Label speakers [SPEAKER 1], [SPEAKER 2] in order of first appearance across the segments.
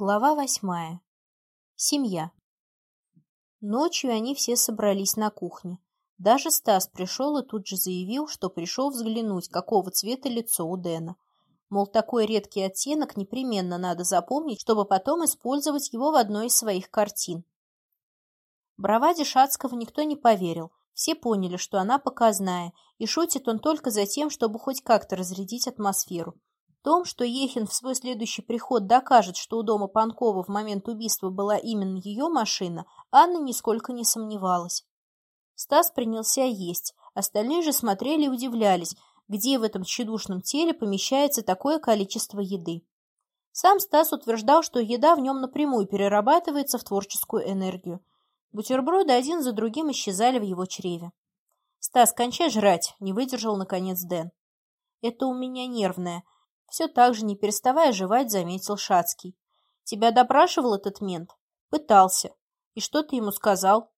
[SPEAKER 1] Глава восьмая. Семья. Ночью они все собрались на кухне. Даже Стас пришел и тут же заявил, что пришел взглянуть, какого цвета лицо у Дэна. Мол, такой редкий оттенок непременно надо запомнить, чтобы потом использовать его в одной из своих картин. Браваде Шацкого никто не поверил. Все поняли, что она показная, и шутит он только за тем, чтобы хоть как-то разрядить атмосферу том, что Ехин в свой следующий приход докажет, что у дома Панкова в момент убийства была именно ее машина, Анна нисколько не сомневалась. Стас принялся есть, остальные же смотрели и удивлялись, где в этом тщедушном теле помещается такое количество еды. Сам Стас утверждал, что еда в нем напрямую перерабатывается в творческую энергию. Бутерброды один за другим исчезали в его чреве. «Стас, кончай жрать!» — не выдержал, наконец, Дэн. «Это у меня нервное», все так же, не переставая жевать, заметил Шацкий. «Тебя допрашивал этот мент?» «Пытался. И что ты ему сказал?»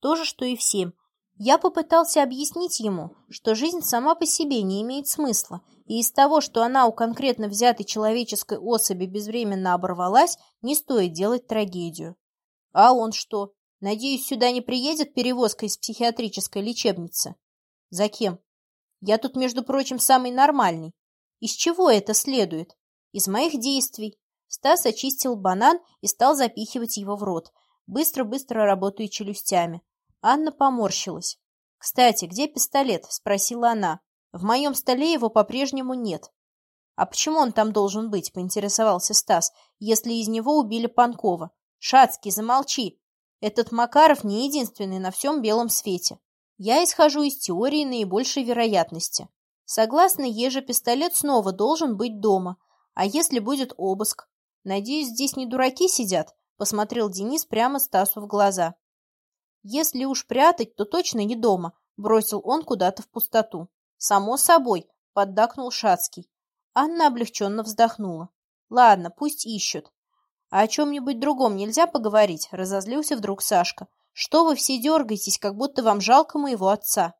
[SPEAKER 1] «То же, что и всем. Я попытался объяснить ему, что жизнь сама по себе не имеет смысла, и из того, что она у конкретно взятой человеческой особи безвременно оборвалась, не стоит делать трагедию. А он что? Надеюсь, сюда не приедет перевозка из психиатрической лечебницы? За кем? Я тут, между прочим, самый нормальный. Из чего это следует? Из моих действий. Стас очистил банан и стал запихивать его в рот, быстро-быстро работая челюстями. Анна поморщилась. «Кстати, где пистолет?» – спросила она. «В моем столе его по-прежнему нет». «А почему он там должен быть?» – поинтересовался Стас, «если из него убили Панкова». «Шацкий, замолчи! Этот Макаров не единственный на всем белом свете. Я исхожу из теории наибольшей вероятности. Согласно Еже, пистолет снова должен быть дома. А если будет обыск? Надеюсь, здесь не дураки сидят? Посмотрел Денис прямо Стасу в глаза. Если уж прятать, то точно не дома, бросил он куда-то в пустоту. Само собой, поддакнул Шацкий. Анна облегченно вздохнула. Ладно, пусть ищут. А о чем-нибудь другом нельзя поговорить? Разозлился вдруг Сашка. Что вы все дергаетесь, как будто вам жалко моего отца?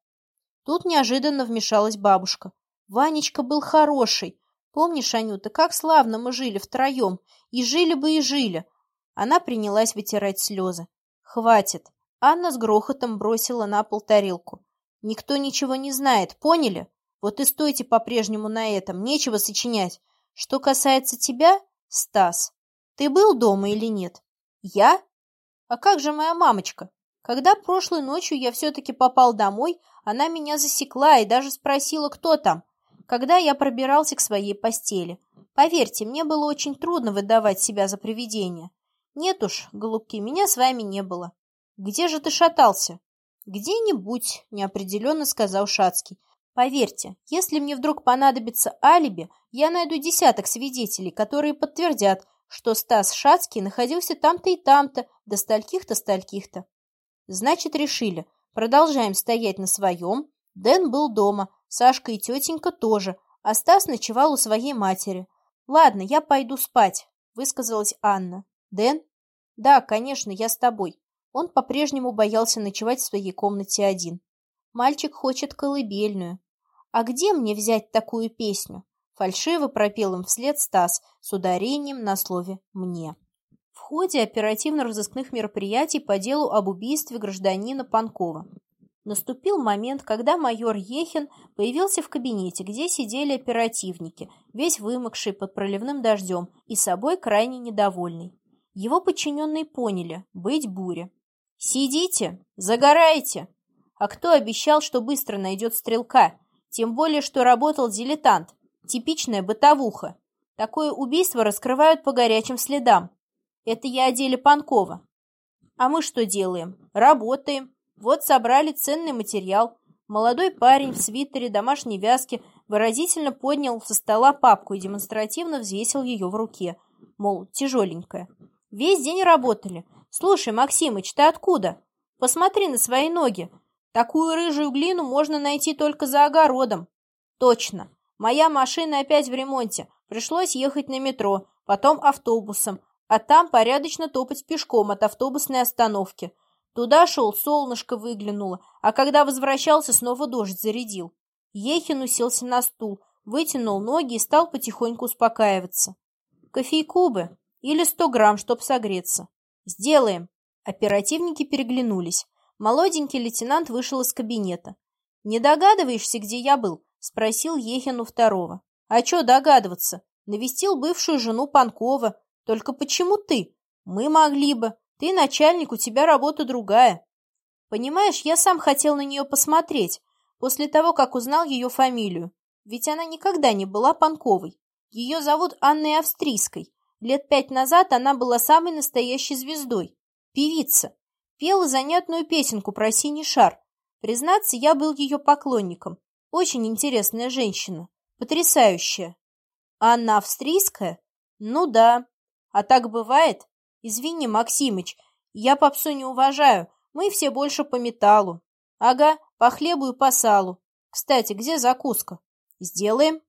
[SPEAKER 1] Тут неожиданно вмешалась бабушка. Ванечка был хороший. Помнишь, Анюта, как славно мы жили втроем. И жили бы, и жили. Она принялась вытирать слезы. Хватит. Анна с грохотом бросила на пол тарелку. Никто ничего не знает, поняли? Вот и стойте по-прежнему на этом, нечего сочинять. Что касается тебя, Стас, ты был дома или нет? Я? А как же моя мамочка? Когда прошлой ночью я все-таки попал домой, она меня засекла и даже спросила, кто там, когда я пробирался к своей постели. Поверьте, мне было очень трудно выдавать себя за привидение. Нет уж, голубки, меня с вами не было. Где же ты шатался? Где-нибудь, неопределенно сказал Шацкий. Поверьте, если мне вдруг понадобится алиби, я найду десяток свидетелей, которые подтвердят, что Стас Шацкий находился там-то и там-то, до стольких-то, стольких-то. Значит, решили. Продолжаем стоять на своем. Дэн был дома, Сашка и тетенька тоже, а Стас ночевал у своей матери. «Ладно, я пойду спать», — высказалась Анна. «Дэн?» «Да, конечно, я с тобой». Он по-прежнему боялся ночевать в своей комнате один. «Мальчик хочет колыбельную». «А где мне взять такую песню?» Фальшиво пропел им вслед Стас с ударением на слове «мне» в ходе оперативно-розыскных мероприятий по делу об убийстве гражданина Панкова. Наступил момент, когда майор Ехин появился в кабинете, где сидели оперативники, весь вымокший под проливным дождем и собой крайне недовольный. Его подчиненные поняли – быть буря. «Сидите! Загорайте!» А кто обещал, что быстро найдет стрелка? Тем более, что работал дилетант. Типичная бытовуха. Такое убийство раскрывают по горячим следам. Это я о деле Панкова. А мы что делаем? Работаем. Вот собрали ценный материал. Молодой парень в свитере домашней вязки выразительно поднял со стола папку и демонстративно взвесил ее в руке. Мол, тяжеленькая. Весь день работали. Слушай, Максимыч, ты откуда? Посмотри на свои ноги. Такую рыжую глину можно найти только за огородом. Точно. Моя машина опять в ремонте. Пришлось ехать на метро, потом автобусом, а там порядочно топать пешком от автобусной остановки. Туда шел, солнышко выглянуло, а когда возвращался, снова дождь зарядил. Ехин уселся на стул, вытянул ноги и стал потихоньку успокаиваться. «Кофейку бы. Или сто грамм, чтоб согреться. Сделаем. Оперативники переглянулись. Молоденький лейтенант вышел из кабинета. «Не догадываешься, где я был?» — спросил Ехин у второго. «А чё догадываться? Навестил бывшую жену Панкова. Только почему ты? Мы могли бы. Ты начальник, у тебя работа другая. Понимаешь, я сам хотел на нее посмотреть, после того, как узнал ее фамилию. Ведь она никогда не была Панковой. Ее зовут Анной Австрийской. Лет пять назад она была самой настоящей звездой. Певица. Пела занятную песенку про синий шар. Признаться, я был ее поклонником. Очень интересная женщина. Потрясающая. Анна Австрийская? Ну да. А так бывает? Извини, Максимыч, я попсу не уважаю. Мы все больше по металлу. Ага, по хлебу и по салу. Кстати, где закуска? Сделаем.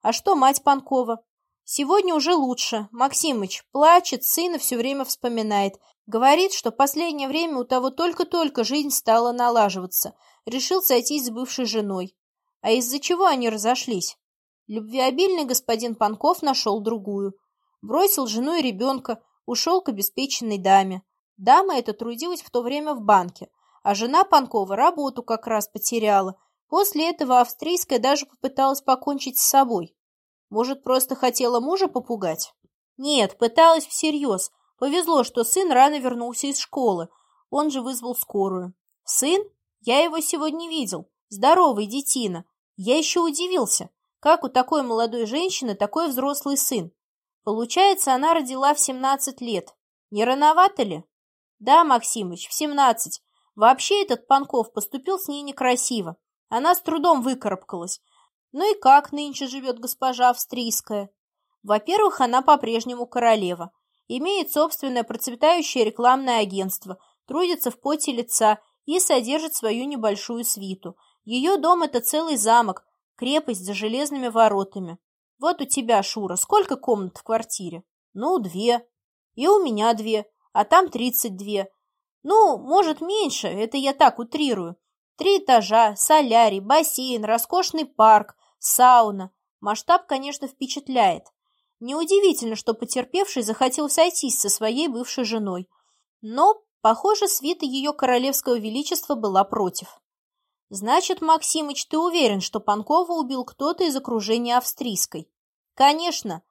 [SPEAKER 1] А что мать Панкова? Сегодня уже лучше. Максимыч плачет, сына все время вспоминает. Говорит, что последнее время у того только-только жизнь стала налаживаться. Решил сойтись с бывшей женой. А из-за чего они разошлись? Любвеобильный господин Панков нашел другую. Бросил жену и ребенка, ушел к обеспеченной даме. Дама эта трудилась в то время в банке, а жена Панкова работу как раз потеряла. После этого австрийская даже попыталась покончить с собой. Может, просто хотела мужа попугать? Нет, пыталась всерьез. Повезло, что сын рано вернулся из школы. Он же вызвал скорую. Сын? Я его сегодня видел. Здоровый детина. Я еще удивился, как у такой молодой женщины такой взрослый сын. Получается, она родила в 17 лет. Не рановато ли? Да, Максимыч, в 17. Вообще этот Панков поступил с ней некрасиво. Она с трудом выкарабкалась. Ну и как нынче живет госпожа австрийская? Во-первых, она по-прежнему королева. Имеет собственное процветающее рекламное агентство, трудится в поте лица и содержит свою небольшую свиту. Ее дом – это целый замок, крепость за железными воротами. Вот у тебя, Шура, сколько комнат в квартире? Ну, две. И у меня две, а там тридцать две. Ну, может, меньше, это я так утрирую. Три этажа, солярий, бассейн, роскошный парк, сауна. Масштаб, конечно, впечатляет. Неудивительно, что потерпевший захотел сойтись со своей бывшей женой. Но, похоже, свита ее королевского величества была против. Значит, Максимыч, ты уверен, что Панкова убил кто-то из окружения австрийской? Конечно.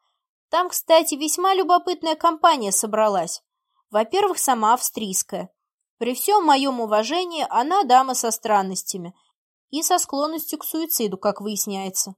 [SPEAKER 1] Там, кстати, весьма любопытная компания собралась. Во-первых, сама австрийская. При всем моем уважении она дама со странностями и со склонностью к суициду, как выясняется.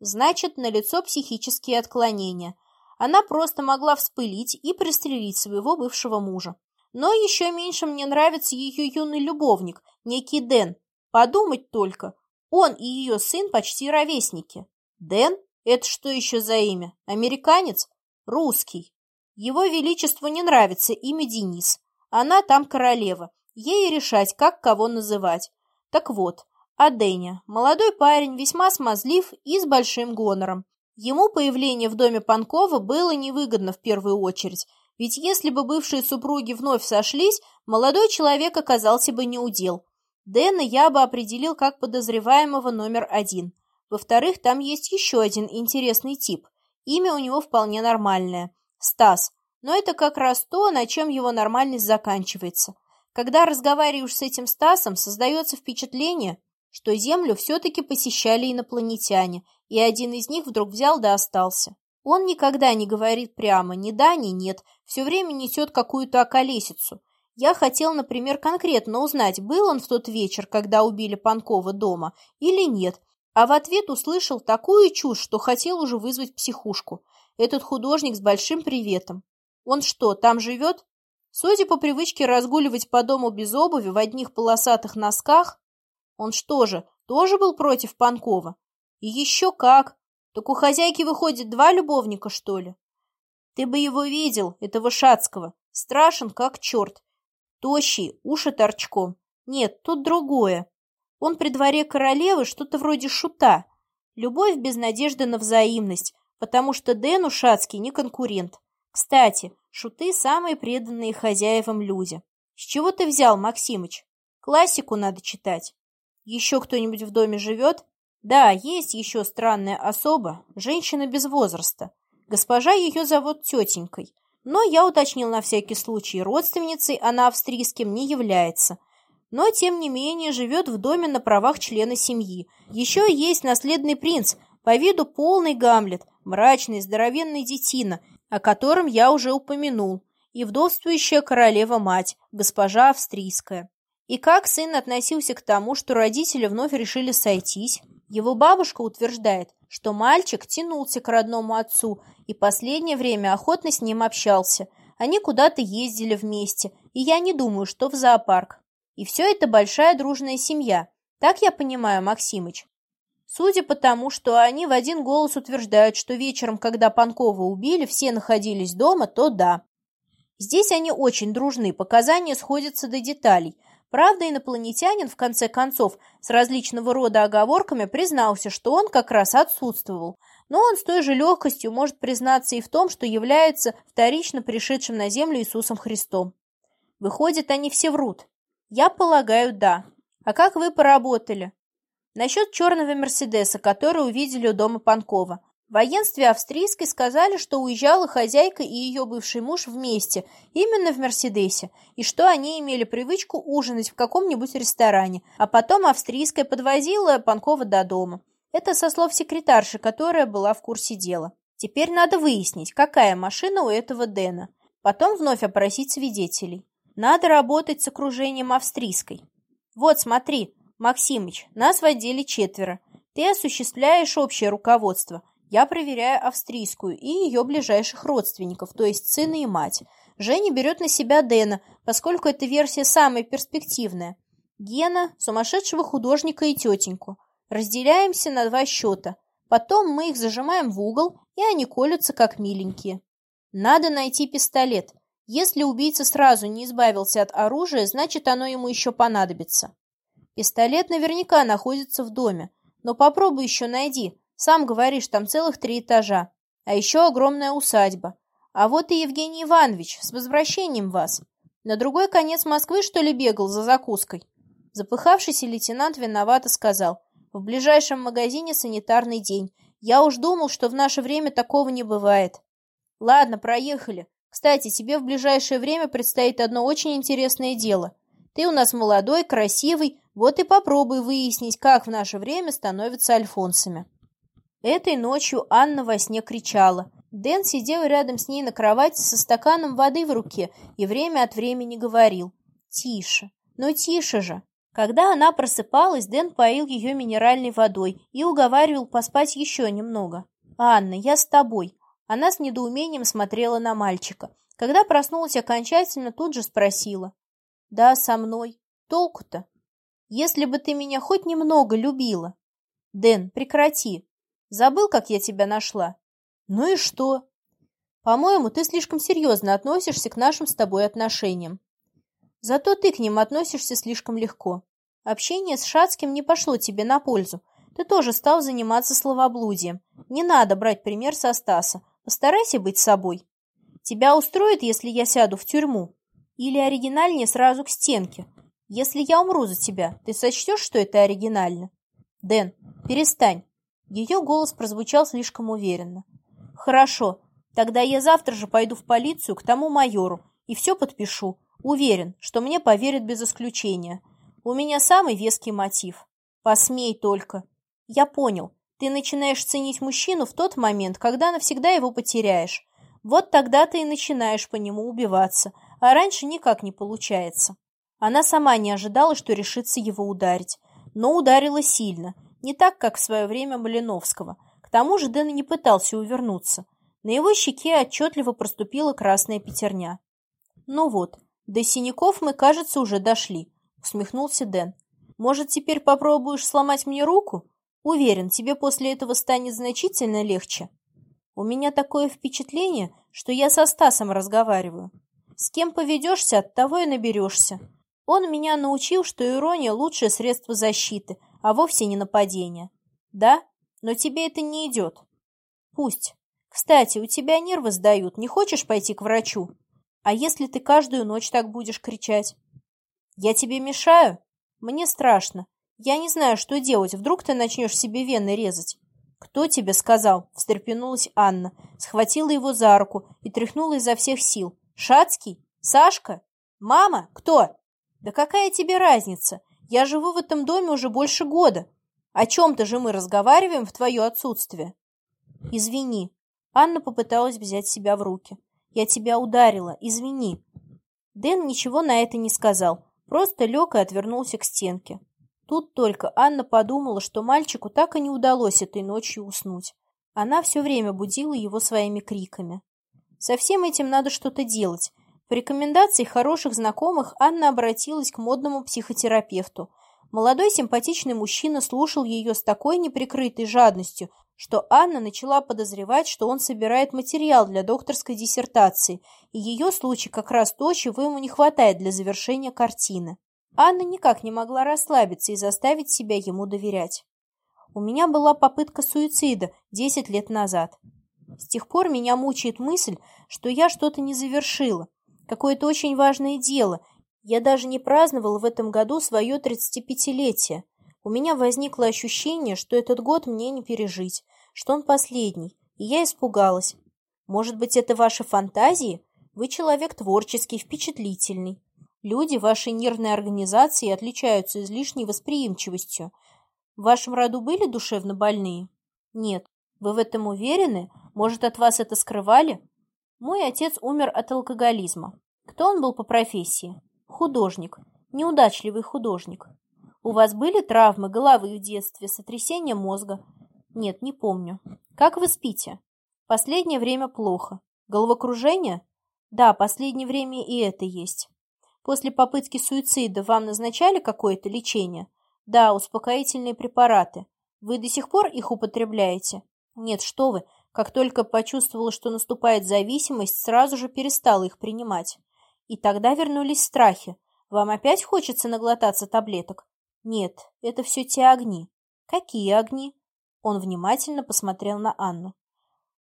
[SPEAKER 1] Значит, налицо психические отклонения. Она просто могла вспылить и пристрелить своего бывшего мужа. Но еще меньше мне нравится ее юный любовник, некий Дэн, Подумать только, он и ее сын почти ровесники. Дэн? Это что еще за имя? Американец? Русский. Его Величеству не нравится имя Денис. Она там королева. Ей решать, как кого называть. Так вот, а Дэня, молодой парень, весьма смазлив и с большим гонором. Ему появление в доме Панкова было невыгодно в первую очередь, ведь если бы бывшие супруги вновь сошлись, молодой человек оказался бы неудел, Дэна я бы определил как подозреваемого номер один. Во-вторых, там есть еще один интересный тип. Имя у него вполне нормальное – Стас. Но это как раз то, на чем его нормальность заканчивается. Когда разговариваешь с этим Стасом, создается впечатление, что Землю все-таки посещали инопланетяне, и один из них вдруг взял да остался. Он никогда не говорит прямо ни да, ни нет, все время несет какую-то околесицу. Я хотел, например, конкретно узнать, был он в тот вечер, когда убили Панкова дома, или нет, а в ответ услышал такую чушь, что хотел уже вызвать психушку. Этот художник с большим приветом. Он что, там живет? Судя по привычке разгуливать по дому без обуви в одних полосатых носках, он что же, тоже был против Панкова? И еще как! Так у хозяйки выходит два любовника, что ли? Ты бы его видел, этого Шацкого. Страшен, как черт. Тощий, уши торчком. Нет, тут другое. Он при дворе королевы что-то вроде шута. Любовь без надежды на взаимность, потому что Дэн Ушацкий не конкурент. Кстати, шуты – самые преданные хозяевам люди. С чего ты взял, Максимыч? Классику надо читать. Еще кто-нибудь в доме живет? Да, есть еще странная особа, женщина без возраста. Госпожа ее зовут тетенькой. Но я уточнил на всякий случай, родственницей она австрийским не является. Но, тем не менее, живет в доме на правах члена семьи. Еще есть наследный принц, по виду полный Гамлет, мрачный, здоровенный детина, о котором я уже упомянул, и вдовствующая королева-мать, госпожа австрийская. И как сын относился к тому, что родители вновь решили сойтись? Его бабушка утверждает, что мальчик тянулся к родному отцу и последнее время охотно с ним общался. Они куда-то ездили вместе, и я не думаю, что в зоопарк. И все это большая дружная семья. Так я понимаю, Максимыч? Судя по тому, что они в один голос утверждают, что вечером, когда Панкова убили, все находились дома, то да. Здесь они очень дружны, показания сходятся до деталей – Правда, инопланетянин, в конце концов, с различного рода оговорками признался, что он как раз отсутствовал, но он с той же легкостью может признаться и в том, что является вторично пришедшим на Землю Иисусом Христом. Выходит, они все врут. Я полагаю, да. А как вы поработали? Насчет черного Мерседеса, который увидели у дома Панкова. В агентстве австрийской сказали, что уезжала хозяйка и ее бывший муж вместе, именно в «Мерседесе», и что они имели привычку ужинать в каком-нибудь ресторане, а потом австрийская подвозила Панкова до дома. Это со слов секретарши, которая была в курсе дела. Теперь надо выяснить, какая машина у этого Дэна. Потом вновь опросить свидетелей. Надо работать с окружением австрийской. Вот, смотри, Максимыч, нас в отделе четверо. Ты осуществляешь общее руководство – я проверяю австрийскую и ее ближайших родственников, то есть сына и мать. Женя берет на себя Дэна, поскольку эта версия самая перспективная. Гена, сумасшедшего художника и тетеньку. Разделяемся на два счета. Потом мы их зажимаем в угол, и они колются как миленькие. Надо найти пистолет. Если убийца сразу не избавился от оружия, значит оно ему еще понадобится. Пистолет наверняка находится в доме, но попробуй еще найди, сам говоришь, там целых три этажа. А еще огромная усадьба. А вот и Евгений Иванович, с возвращением вас. На другой конец Москвы, что ли, бегал за закуской? Запыхавшийся лейтенант виновато сказал. В ближайшем магазине санитарный день. Я уж думал, что в наше время такого не бывает. Ладно, проехали. Кстати, тебе в ближайшее время предстоит одно очень интересное дело. Ты у нас молодой, красивый, вот и попробуй выяснить, как в наше время становятся альфонсами. Этой ночью Анна во сне кричала. Дэн сидел рядом с ней на кровати со стаканом воды в руке и время от времени говорил. «Тише, ну тише же!» Когда она просыпалась, Дэн поил ее минеральной водой и уговаривал поспать еще немного. «Анна, я с тобой». Она с недоумением смотрела на мальчика. Когда проснулась окончательно, тут же спросила. «Да, со мной. Толку-то? Если бы ты меня хоть немного любила». «Дэн, прекрати. Забыл, как я тебя нашла? Ну и что? По-моему, ты слишком серьезно относишься к нашим с тобой отношениям. Зато ты к ним относишься слишком легко. Общение с Шацким не пошло тебе на пользу. Ты тоже стал заниматься словоблудием. Не надо брать пример со Стаса. Постарайся быть собой. Тебя устроит, если я сяду в тюрьму? Или оригинальнее сразу к стенке? Если я умру за тебя, ты сочтешь, что это оригинально? Дэн, перестань. Ее голос прозвучал слишком уверенно. «Хорошо, тогда я завтра же пойду в полицию к тому майору и все подпишу. Уверен, что мне поверят без исключения. У меня самый веский мотив. Посмей только. Я понял, ты начинаешь ценить мужчину в тот момент, когда навсегда его потеряешь. Вот тогда ты и начинаешь по нему убиваться, а раньше никак не получается». Она сама не ожидала, что решится его ударить, но ударила сильно – не так, как в свое время Малиновского. К тому же Дэн не пытался увернуться. На его щеке отчетливо проступила красная пятерня. «Ну вот, до синяков мы, кажется, уже дошли», — усмехнулся Дэн. «Может, теперь попробуешь сломать мне руку? Уверен, тебе после этого станет значительно легче. У меня такое впечатление, что я со Стасом разговариваю. С кем поведешься, от того и наберешься. Он меня научил, что ирония – лучшее средство защиты, а вовсе не нападение. Да? Но тебе это не идет. Пусть. Кстати, у тебя нервы сдают, не хочешь пойти к врачу? А если ты каждую ночь так будешь кричать? Я тебе мешаю? Мне страшно. Я не знаю, что делать, вдруг ты начнешь себе вены резать. «Кто тебе сказал?» – встрепенулась Анна, схватила его за руку и тряхнула изо всех сил. «Шацкий? Сашка? Мама? Кто?» «Да какая тебе разница? Я живу в этом доме уже больше года. О чем-то же мы разговариваем в твое отсутствие». «Извини». Анна попыталась взять себя в руки. «Я тебя ударила. Извини». Дэн ничего на это не сказал, просто лег и отвернулся к стенке. Тут только Анна подумала, что мальчику так и не удалось этой ночью уснуть. Она все время будила его своими криками. Со всем этим надо что-то делать. По рекомендации хороших знакомых Анна обратилась к модному психотерапевту. Молодой симпатичный мужчина слушал ее с такой неприкрытой жадностью, что Анна начала подозревать, что он собирает материал для докторской диссертации, и ее случай как раз то, чего ему не хватает для завершения картины. Анна никак не могла расслабиться и заставить себя ему доверять. У меня была попытка суицида 10 лет назад. С тех пор меня мучает мысль, что я что-то не завершила, какое-то очень важное дело. Я даже не праздновала в этом году свое 35-летие. У меня возникло ощущение, что этот год мне не пережить, что он последний, и я испугалась. Может быть, это ваши фантазии? Вы человек творческий, впечатлительный. Люди вашей нервной организации отличаются излишней восприимчивостью. В вашем роду были душевно больные? Нет. Вы в этом уверены? Может, от вас это скрывали? Мой отец умер от алкоголизма. Кто он был по профессии? Художник. Неудачливый художник. У вас были травмы головы в детстве, сотрясение мозга? Нет, не помню. Как вы спите? Последнее время плохо. Головокружение? Да, последнее время и это есть. После попытки суицида вам назначали какое-то лечение? Да, успокоительные препараты. Вы до сих пор их употребляете? Нет, что вы. Как только почувствовала, что наступает зависимость, сразу же перестала их принимать. И тогда вернулись страхи. Вам опять хочется наглотаться таблеток? Нет, это все те огни. Какие огни? Он внимательно посмотрел на Анну.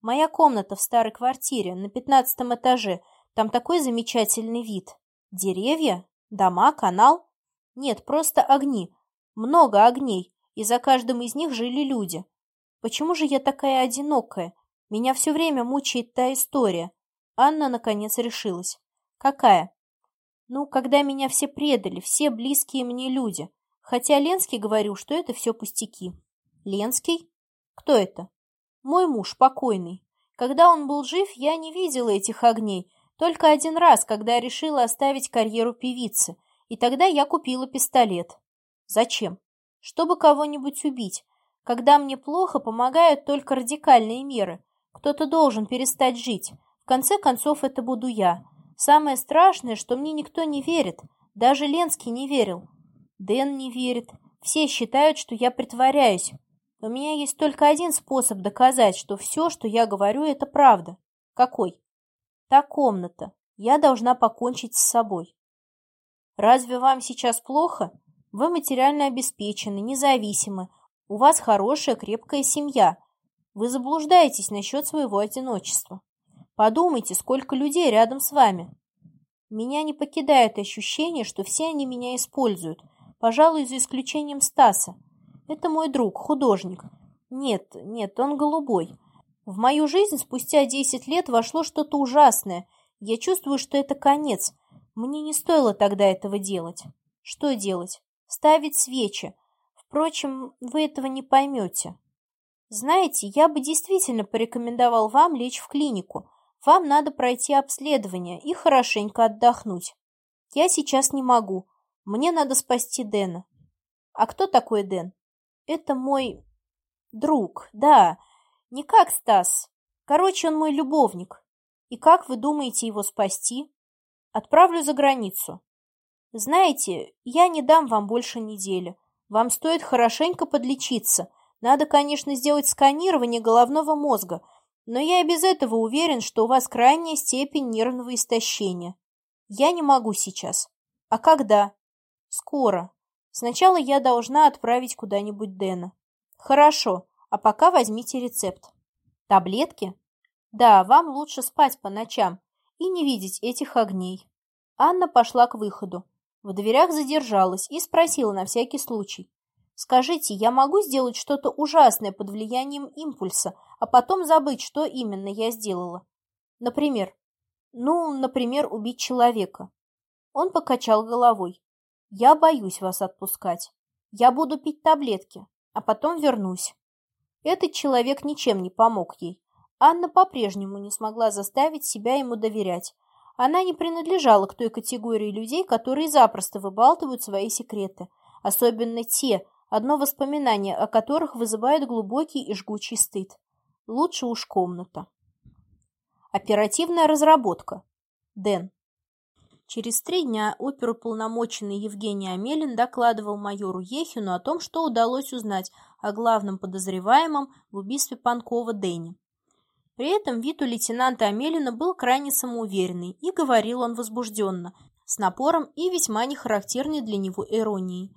[SPEAKER 1] Моя комната в старой квартире на пятнадцатом этаже. Там такой замечательный вид. Деревья? Дома? Канал? Нет, просто огни. Много огней, и за каждым из них жили люди. Почему же я такая одинокая? Меня все время мучает та история. Анна, наконец, решилась. Какая? Ну, когда меня все предали, все близкие мне люди. Хотя Ленский говорил, что это все пустяки. Ленский? Кто это? Мой муж, покойный. Когда он был жив, я не видела этих огней, только один раз, когда решила оставить карьеру певицы, и тогда я купила пистолет. Зачем? Чтобы кого-нибудь убить. Когда мне плохо, помогают только радикальные меры. Кто-то должен перестать жить. В конце концов, это буду я. Самое страшное, что мне никто не верит. Даже Ленский не верил. Дэн не верит. Все считают, что я притворяюсь. У меня есть только один способ доказать, что все, что я говорю, это правда. Какой? Та комната. Я должна покончить с собой. Разве вам сейчас плохо? Вы материально обеспечены, независимы. У вас хорошая, крепкая семья. Вы заблуждаетесь насчет своего одиночества. Подумайте, сколько людей рядом с вами. Меня не покидает ощущение, что все они меня используют, пожалуй, за исключением Стаса. Это мой друг, художник. Нет, нет, он голубой. В мою жизнь спустя десять лет вошло что-то ужасное. Я чувствую, что это конец. Мне не стоило тогда этого делать. Что делать? Ставить свечи. Впрочем, вы этого не поймете. Знаете, я бы действительно порекомендовал вам лечь в клинику. Вам надо пройти обследование и хорошенько отдохнуть. Я сейчас не могу. Мне надо спасти Дэна. А кто такой Дэн? Это мой друг, да. Не как Стас. Короче, он мой любовник. И как вы думаете его спасти? Отправлю за границу. Знаете, я не дам вам больше недели. Вам стоит хорошенько подлечиться. Надо, конечно, сделать сканирование головного мозга, но я и без этого уверен, что у вас крайняя степень нервного истощения. Я не могу сейчас. А когда? Скоро. Сначала я должна отправить куда-нибудь Дэна. Хорошо. А пока возьмите рецепт. Таблетки? Да, вам лучше спать по ночам и не видеть этих огней. Анна пошла к выходу. В дверях задержалась и спросила на всякий случай. Скажите, я могу сделать что-то ужасное под влиянием импульса, а потом забыть, что именно я сделала? Например, ну, например, убить человека. Он покачал головой. Я боюсь вас отпускать. Я буду пить таблетки, а потом вернусь. Этот человек ничем не помог ей. Анна по-прежнему не смогла заставить себя ему доверять. Она не принадлежала к той категории людей, которые запросто выбалтывают свои секреты, особенно те, одно воспоминание о которых вызывает глубокий и жгучий стыд. Лучше уж комната. Оперативная разработка. Дэн. Через три дня оперуполномоченный Евгений Амелин докладывал майору Ехину о том, что удалось узнать о главном подозреваемом в убийстве Панкова Дэне. При этом вид у лейтенанта Амелина был крайне самоуверенный, и говорил он возбужденно, с напором и весьма нехарактерной для него иронией.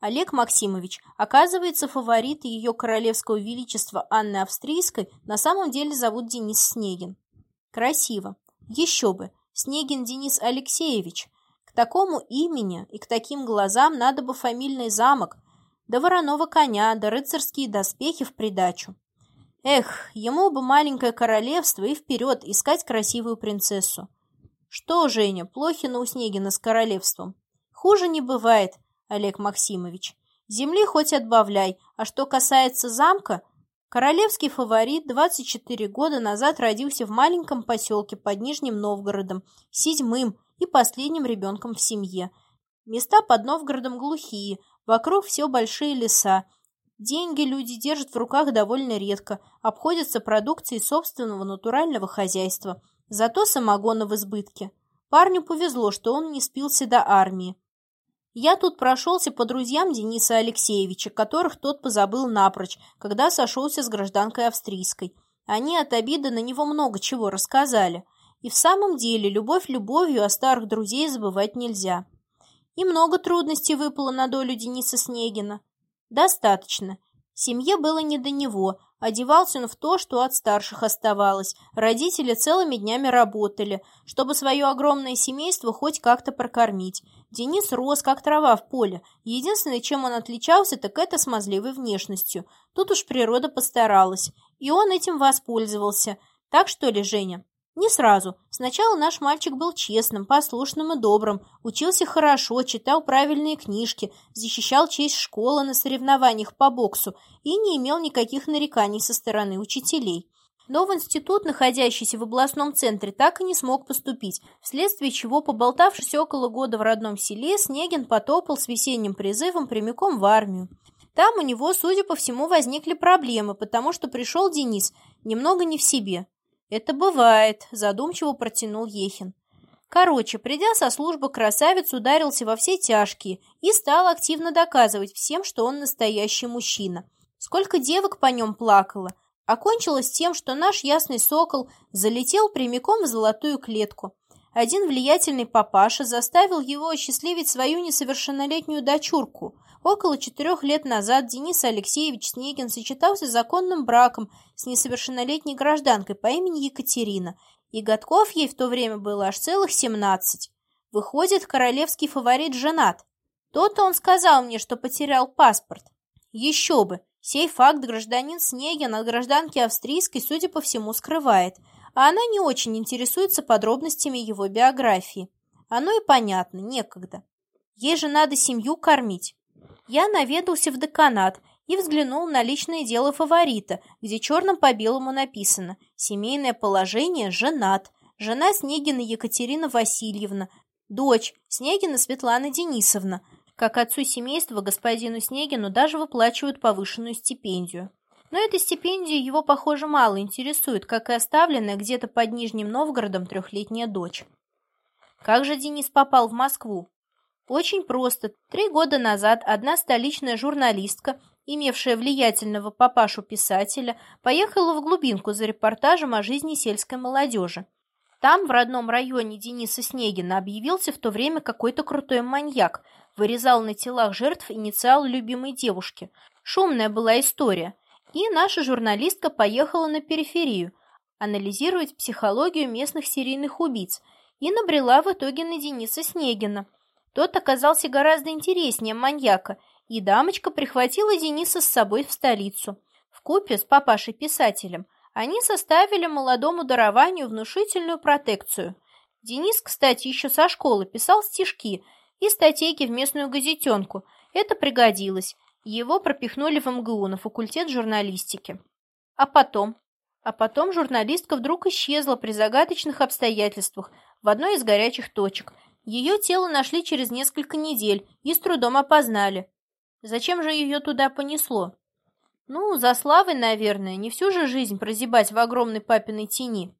[SPEAKER 1] Олег Максимович, оказывается, фаворит ее королевского величества Анны Австрийской на самом деле зовут Денис Снегин. Красиво. Еще бы. Снегин Денис Алексеевич. К такому имени и к таким глазам надо бы фамильный замок, да вороного коня, да рыцарские доспехи в придачу. Эх, ему бы маленькое королевство и вперед искать красивую принцессу. Что, Женя, Плохина у Снегина с королевством? Хуже не бывает, Олег Максимович. Земли хоть отбавляй, а что касается замка, королевский фаворит 24 года назад родился в маленьком поселке под Нижним Новгородом, седьмым и последним ребенком в семье. Места под Новгородом глухие, вокруг все большие леса, Деньги люди держат в руках довольно редко, обходятся продукцией собственного натурального хозяйства. Зато самогона в избытке. Парню повезло, что он не спился до армии. Я тут прошелся по друзьям Дениса Алексеевича, которых тот позабыл напрочь, когда сошелся с гражданкой австрийской. Они от обиды на него много чего рассказали. И в самом деле, любовь любовью, а старых друзей забывать нельзя. И много трудностей выпало на долю Дениса Снегина. Достаточно. Семье было не до него, одевался он в то, что от старших оставалось. Родители целыми днями работали, чтобы свое огромное семейство хоть как-то прокормить. Денис рос, как трава в поле. Единственное, чем он отличался, так это смазливой внешностью. Тут уж природа постаралась. И он этим воспользовался. Так что ли, Женя? Не сразу. Сначала наш мальчик был честным, послушным и добрым, учился хорошо, читал правильные книжки, защищал честь школы на соревнованиях по боксу и не имел никаких нареканий со стороны учителей. Но в институт, находящийся в областном центре, так и не смог поступить, вследствие чего, поболтавшись около года в родном селе, Снегин потопал с весенним призывом прямиком в армию. Там у него, судя по всему, возникли проблемы, потому что пришел Денис немного не в себе. «Это бывает», – задумчиво протянул Ехин. Короче, придя со службы, красавец ударился во все тяжкие и стал активно доказывать всем, что он настоящий мужчина. Сколько девок по нем плакало. Окончилось тем, что наш ясный сокол залетел прямиком в золотую клетку. Один влиятельный папаша заставил его осчастливить свою несовершеннолетнюю дочурку. Около четырех лет назад Денис Алексеевич Снегин сочетался законным браком с несовершеннолетней гражданкой по имени Екатерина, и годков ей в то время было аж целых семнадцать. Выходит, королевский фаворит женат. То-то он сказал мне, что потерял паспорт. Еще бы, сей факт гражданин Снегин от гражданки австрийской, судя по всему, скрывает, а она не очень интересуется подробностями его биографии. Оно и понятно, некогда. Ей же надо семью кормить. Я наведался в деканат и взглянул на личное дело фаворита, где черным по белому написано «Семейное положение женат». Жена Снегина Екатерина Васильевна, дочь Снегина Светлана Денисовна. Как отцу семейства господину Снегину даже выплачивают повышенную стипендию. Но эта стипендия его, похоже, мало интересует, как и оставленная где-то под Нижним Новгородом трехлетняя дочь. Как же Денис попал в Москву? Очень просто. Три года назад одна столичная журналистка, имевшая влиятельного папашу-писателя, поехала в глубинку за репортажем о жизни сельской молодежи. Там, в родном районе Дениса Снегина, объявился в то время какой-то крутой маньяк, вырезал на телах жертв инициал любимой девушки. Шумная была история. И наша журналистка поехала на периферию, анализировать психологию местных серийных убийц, и набрела в итоге на Дениса Снегина – тот оказался гораздо интереснее маньяка, И дамочка прихватила Дениса с собой в столицу. В купе с папашей-писателем они составили молодому дарованию внушительную протекцию. Денис, кстати, еще со школы писал стишки и статейки в местную газетенку. Это пригодилось. Его пропихнули в МГУ на факультет журналистики. А потом? А потом журналистка вдруг исчезла при загадочных обстоятельствах в одной из горячих точек. Ее тело нашли через несколько недель и с трудом опознали. Зачем же ее туда понесло? Ну, за славой, наверное, не всю же жизнь прозябать в огромной папиной тени.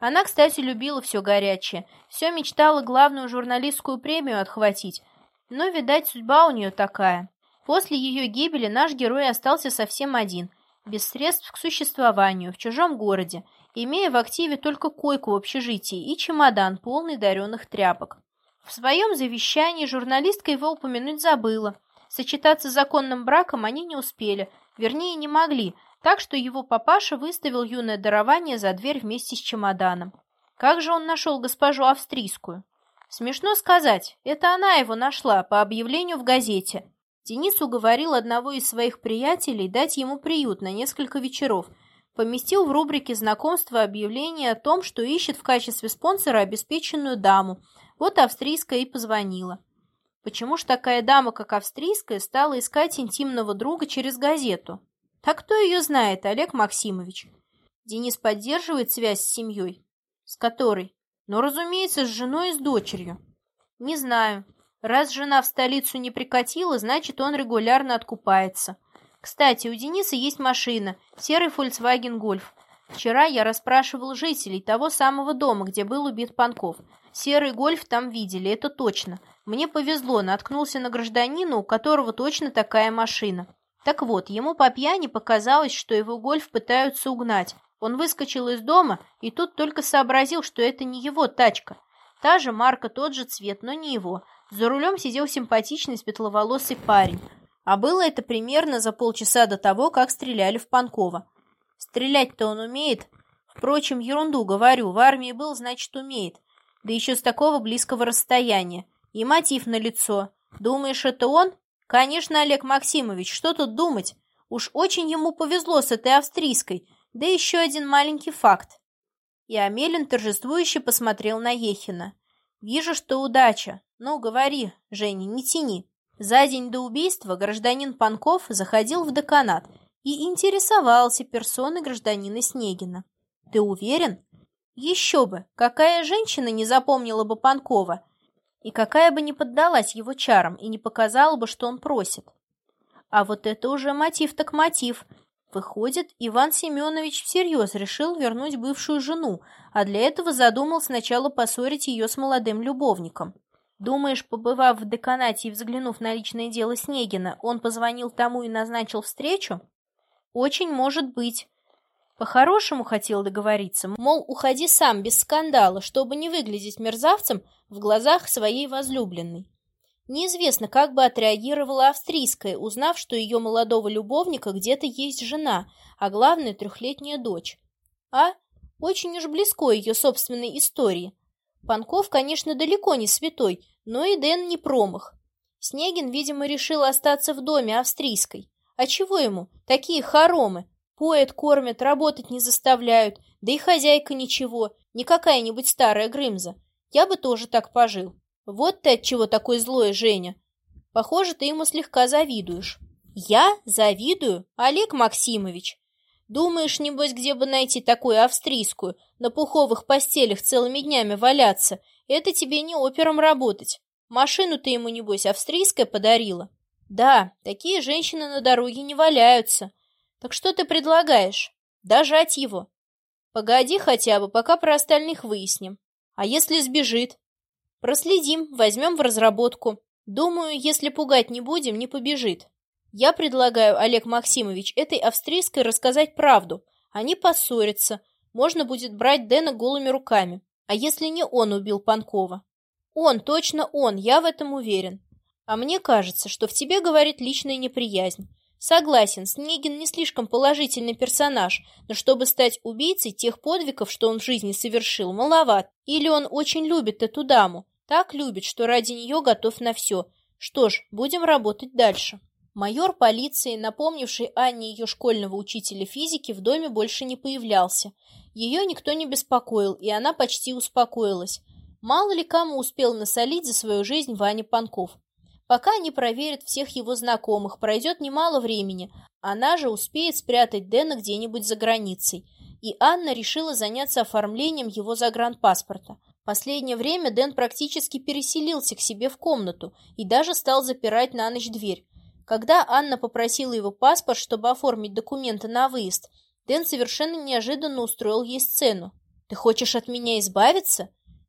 [SPEAKER 1] Она, кстати, любила все горячее, все мечтала главную журналистскую премию отхватить, но, видать, судьба у нее такая. После ее гибели наш герой остался совсем один, без средств к существованию, в чужом городе, имея в активе только койку в общежитии и чемодан, полный даренных тряпок. В своем завещании журналистка его упомянуть забыла. Сочетаться с законным браком они не успели, вернее, не могли, так что его папаша выставил юное дарование за дверь вместе с чемоданом. Как же он нашел госпожу австрийскую? Смешно сказать, это она его нашла по объявлению в газете. Денис уговорил одного из своих приятелей дать ему приют на несколько вечеров, поместил в рубрике знакомства объявление о том, что ищет в качестве спонсора обеспеченную даму. Вот австрийская и позвонила. Почему ж такая дама, как австрийская, стала искать интимного друга через газету? Так кто ее знает, Олег Максимович? Денис поддерживает связь с семьей? С которой? Ну, разумеется, с женой и с дочерью. Не знаю. Раз жена в столицу не прикатила, значит, он регулярно откупается. Кстати, у Дениса есть машина, серый Volkswagen Golf. Вчера я расспрашивал жителей того самого дома, где был убит Панков. Серый Гольф там видели, это точно. Мне повезло, наткнулся на гражданина, у которого точно такая машина. Так вот, ему по пьяни показалось, что его Гольф пытаются угнать. Он выскочил из дома и тут только сообразил, что это не его тачка. Та же марка, тот же цвет, но не его. За рулем сидел симпатичный светловолосый парень. А было это примерно за полчаса до того, как стреляли в Панкова. Стрелять-то он умеет. Впрочем, ерунду говорю, в армии был, значит, умеет. Да еще с такого близкого расстояния. И мотив на лицо. Думаешь, это он? Конечно, Олег Максимович, что тут думать? Уж очень ему повезло с этой австрийской. Да еще один маленький факт. И Амелин торжествующе посмотрел на Ехина. «Вижу, что удача. Ну, говори, Женя, не тяни». За день до убийства гражданин Панков заходил в деканат и интересовался персоной гражданина Снегина. «Ты уверен?» «Еще бы! Какая женщина не запомнила бы Панкова? И какая бы не поддалась его чарам и не показала бы, что он просит?» А вот это уже мотив так мотив. Выходит, Иван Семенович всерьез решил вернуть бывшую жену, а для этого задумал сначала поссорить ее с молодым любовником. Думаешь, побывав в деканате и взглянув на личное дело Снегина, он позвонил тому и назначил встречу? Очень может быть. По-хорошему хотел договориться, мол, уходи сам, без скандала, чтобы не выглядеть мерзавцем в глазах своей возлюбленной. Неизвестно, как бы отреагировала австрийская, узнав, что ее молодого любовника где-то есть жена, а главное трехлетняя дочь. А очень уж близко ее собственной истории. Панков, конечно, далеко не святой, но и Дэн не промах. Снегин, видимо, решил остаться в доме австрийской. А чего ему? Такие хоромы. Поят, кормят, работать не заставляют. Да и хозяйка ничего, не какая-нибудь старая Грымза. Я бы тоже так пожил. Вот ты отчего такой злой, Женя. Похоже, ты ему слегка завидуешь. Я завидую? Олег Максимович. Думаешь, небось, где бы найти такую австрийскую, на пуховых постелях целыми днями валяться? Это тебе не опером работать. Машину ты ему, небось, австрийская подарила? Да, такие женщины на дороге не валяются. Так что ты предлагаешь? Дожать его. Погоди хотя бы, пока про остальных выясним. А если сбежит? Проследим, возьмем в разработку. Думаю, если пугать не будем, не побежит. Я предлагаю, Олег Максимович, этой австрийской рассказать правду. Они поссорятся. Можно будет брать Дэна голыми руками. А если не он убил Панкова? Он, точно он, я в этом уверен. А мне кажется, что в тебе говорит личная неприязнь. Согласен, Снегин не слишком положительный персонаж, но чтобы стать убийцей тех подвигов, что он в жизни совершил, маловат. Или он очень любит эту даму, так любит, что ради нее готов на все. Что ж, будем работать дальше. Майор полиции, напомнивший Анне ее школьного учителя физики, в доме больше не появлялся. Ее никто не беспокоил, и она почти успокоилась. Мало ли кому успел насолить за свою жизнь Ваня Панков. Пока не проверят всех его знакомых, пройдет немало времени. Она же успеет спрятать Дэна где-нибудь за границей. И Анна решила заняться оформлением его загранпаспорта. Последнее время Дэн практически переселился к себе в комнату и даже стал запирать на ночь дверь. Когда Анна попросила его паспорт, чтобы оформить документы на выезд, Дэн совершенно неожиданно устроил ей сцену. «Ты хочешь от меня избавиться?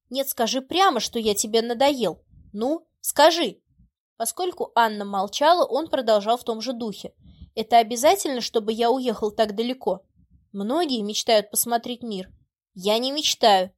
[SPEAKER 1] Нет, скажи прямо, что я тебе надоел. Ну, скажи!» Поскольку Анна молчала, он продолжал в том же духе. «Это обязательно, чтобы я уехал так далеко? Многие мечтают посмотреть мир. Я не мечтаю.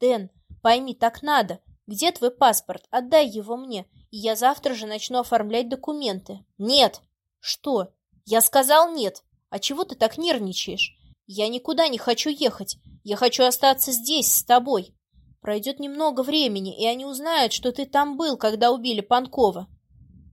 [SPEAKER 1] Дэн, пойми, так надо. Где твой паспорт? Отдай его мне, и я завтра же начну оформлять документы. Нет. Что? Я сказал нет. А чего ты так нервничаешь? Я никуда не хочу ехать. Я хочу остаться здесь, с тобой. Пройдет немного времени, и они узнают, что ты там был, когда убили Панкова.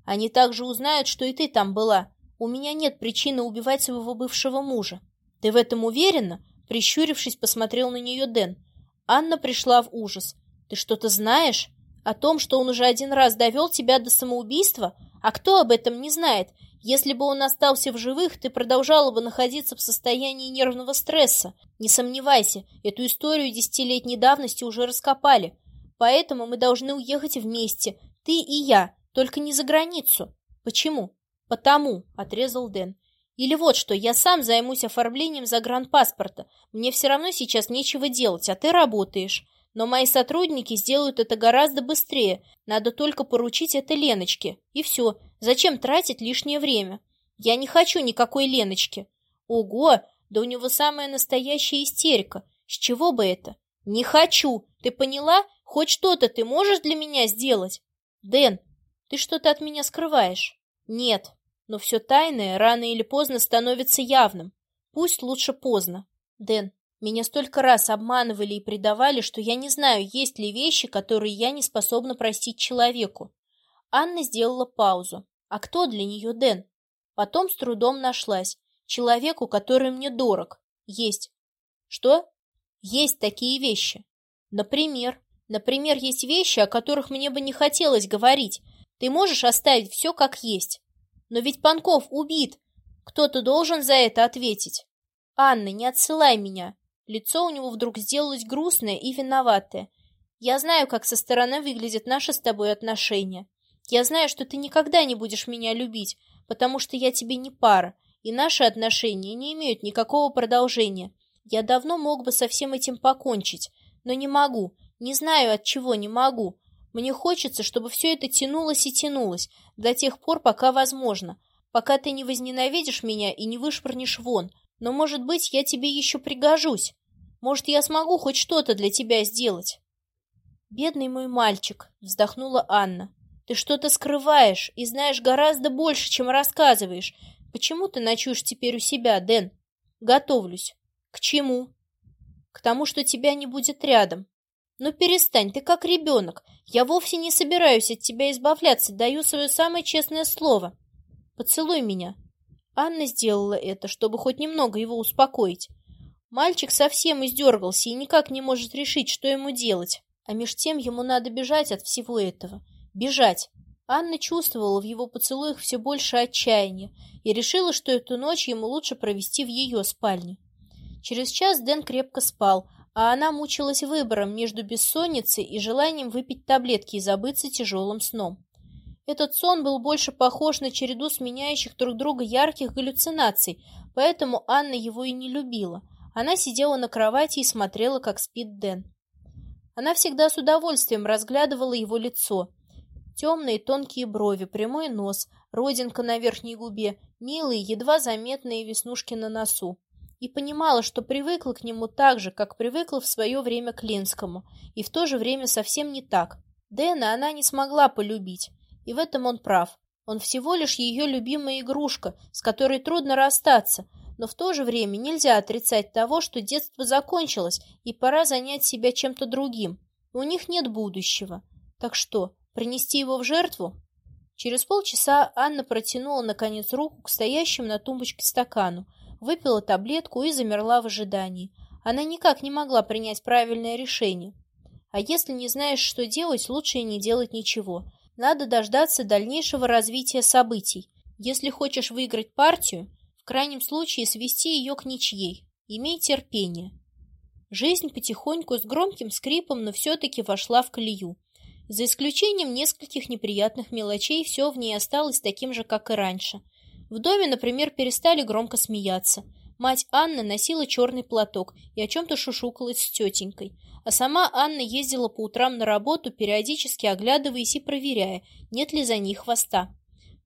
[SPEAKER 1] Они также узнают, что и ты там была. У меня нет причины убивать своего бывшего мужа. Ты в этом уверена? Прищурившись, посмотрел на нее Дэн. Анна пришла в ужас. Ты что-то знаешь? О том, что он уже один раз довел тебя до самоубийства? А кто об этом не знает? Если бы он остался в живых, ты продолжала бы находиться в состоянии нервного стресса. Не сомневайся, эту историю десятилетней давности уже раскопали. Поэтому мы должны уехать вместе, ты и я, только не за границу. Почему? Потому, отрезал Дэн. Или вот что, я сам займусь оформлением загранпаспорта. Мне все равно сейчас нечего делать, а ты работаешь. Но мои сотрудники сделают это гораздо быстрее. Надо только поручить это Леночке. И все. Зачем тратить лишнее время? Я не хочу никакой Леночки. Ого, да у него самая настоящая истерика. С чего бы это? Не хочу. Ты поняла? Хоть что-то ты можешь для меня сделать? Дэн, ты что-то от меня скрываешь? Нет. Но все тайное рано или поздно становится явным. Пусть лучше поздно. Дэн, меня столько раз обманывали и предавали, что я не знаю, есть ли вещи, которые я не способна простить человеку. Анна сделала паузу. А кто для нее Дэн? Потом с трудом нашлась. Человеку, который мне дорог. Есть. Что? Есть такие вещи. Например. Например, есть вещи, о которых мне бы не хотелось говорить. Ты можешь оставить все как есть. Но ведь Панков убит. Кто-то должен за это ответить. Анна, не отсылай меня. Лицо у него вдруг сделалось грустное и виноватое. «Я знаю, как со стороны выглядят наши с тобой отношения. Я знаю, что ты никогда не будешь меня любить, потому что я тебе не пара, и наши отношения не имеют никакого продолжения. Я давно мог бы со всем этим покончить, но не могу, не знаю, от чего не могу. Мне хочется, чтобы все это тянулось и тянулось, до тех пор, пока возможно, пока ты не возненавидишь меня и не вышвырнешь вон. Но, может быть, я тебе еще пригожусь. Может, я смогу хоть что-то для тебя сделать?» «Бедный мой мальчик», — вздохнула Анна. «Ты что-то скрываешь и знаешь гораздо больше, чем рассказываешь. Почему ты ночуешь теперь у себя, Дэн?» «Готовлюсь». «К чему?» «К тому, что тебя не будет рядом». «Ну перестань, ты как ребенок. Я вовсе не собираюсь от тебя избавляться, даю свое самое честное слово. Поцелуй меня». Анна сделала это, чтобы хоть немного его успокоить. Мальчик совсем издергался и никак не может решить, что ему делать. А меж тем ему надо бежать от всего этого. Бежать. Анна чувствовала в его поцелуях все больше отчаяния и решила, что эту ночь ему лучше провести в ее спальне. Через час Дэн крепко спал, а она мучилась выбором между бессонницей и желанием выпить таблетки и забыться тяжелым сном. Этот сон был больше похож на череду сменяющих друг друга ярких галлюцинаций, поэтому Анна его и не любила – она сидела на кровати и смотрела, как спит Дэн. Она всегда с удовольствием разглядывала его лицо. Темные тонкие брови, прямой нос, родинка на верхней губе, милые, едва заметные веснушки на носу. И понимала, что привыкла к нему так же, как привыкла в свое время к Ленскому, и в то же время совсем не так. Дэна она не смогла полюбить, и в этом он прав. Он всего лишь ее любимая игрушка, с которой трудно расстаться, но в то же время нельзя отрицать того, что детство закончилось, и пора занять себя чем-то другим. У них нет будущего. Так что, принести его в жертву? Через полчаса Анна протянула, наконец, руку к стоящему на тумбочке стакану, выпила таблетку и замерла в ожидании. Она никак не могла принять правильное решение. А если не знаешь, что делать, лучше и не делать ничего. Надо дождаться дальнейшего развития событий. Если хочешь выиграть партию, в крайнем случае свести ее к ничьей. Имей терпение. Жизнь потихоньку с громким скрипом, но все-таки вошла в колею. За исключением нескольких неприятных мелочей, все в ней осталось таким же, как и раньше. В доме, например, перестали громко смеяться. Мать Анны носила черный платок и о чем-то шушукалась с тетенькой. А сама Анна ездила по утрам на работу, периодически оглядываясь и проверяя, нет ли за ней хвоста.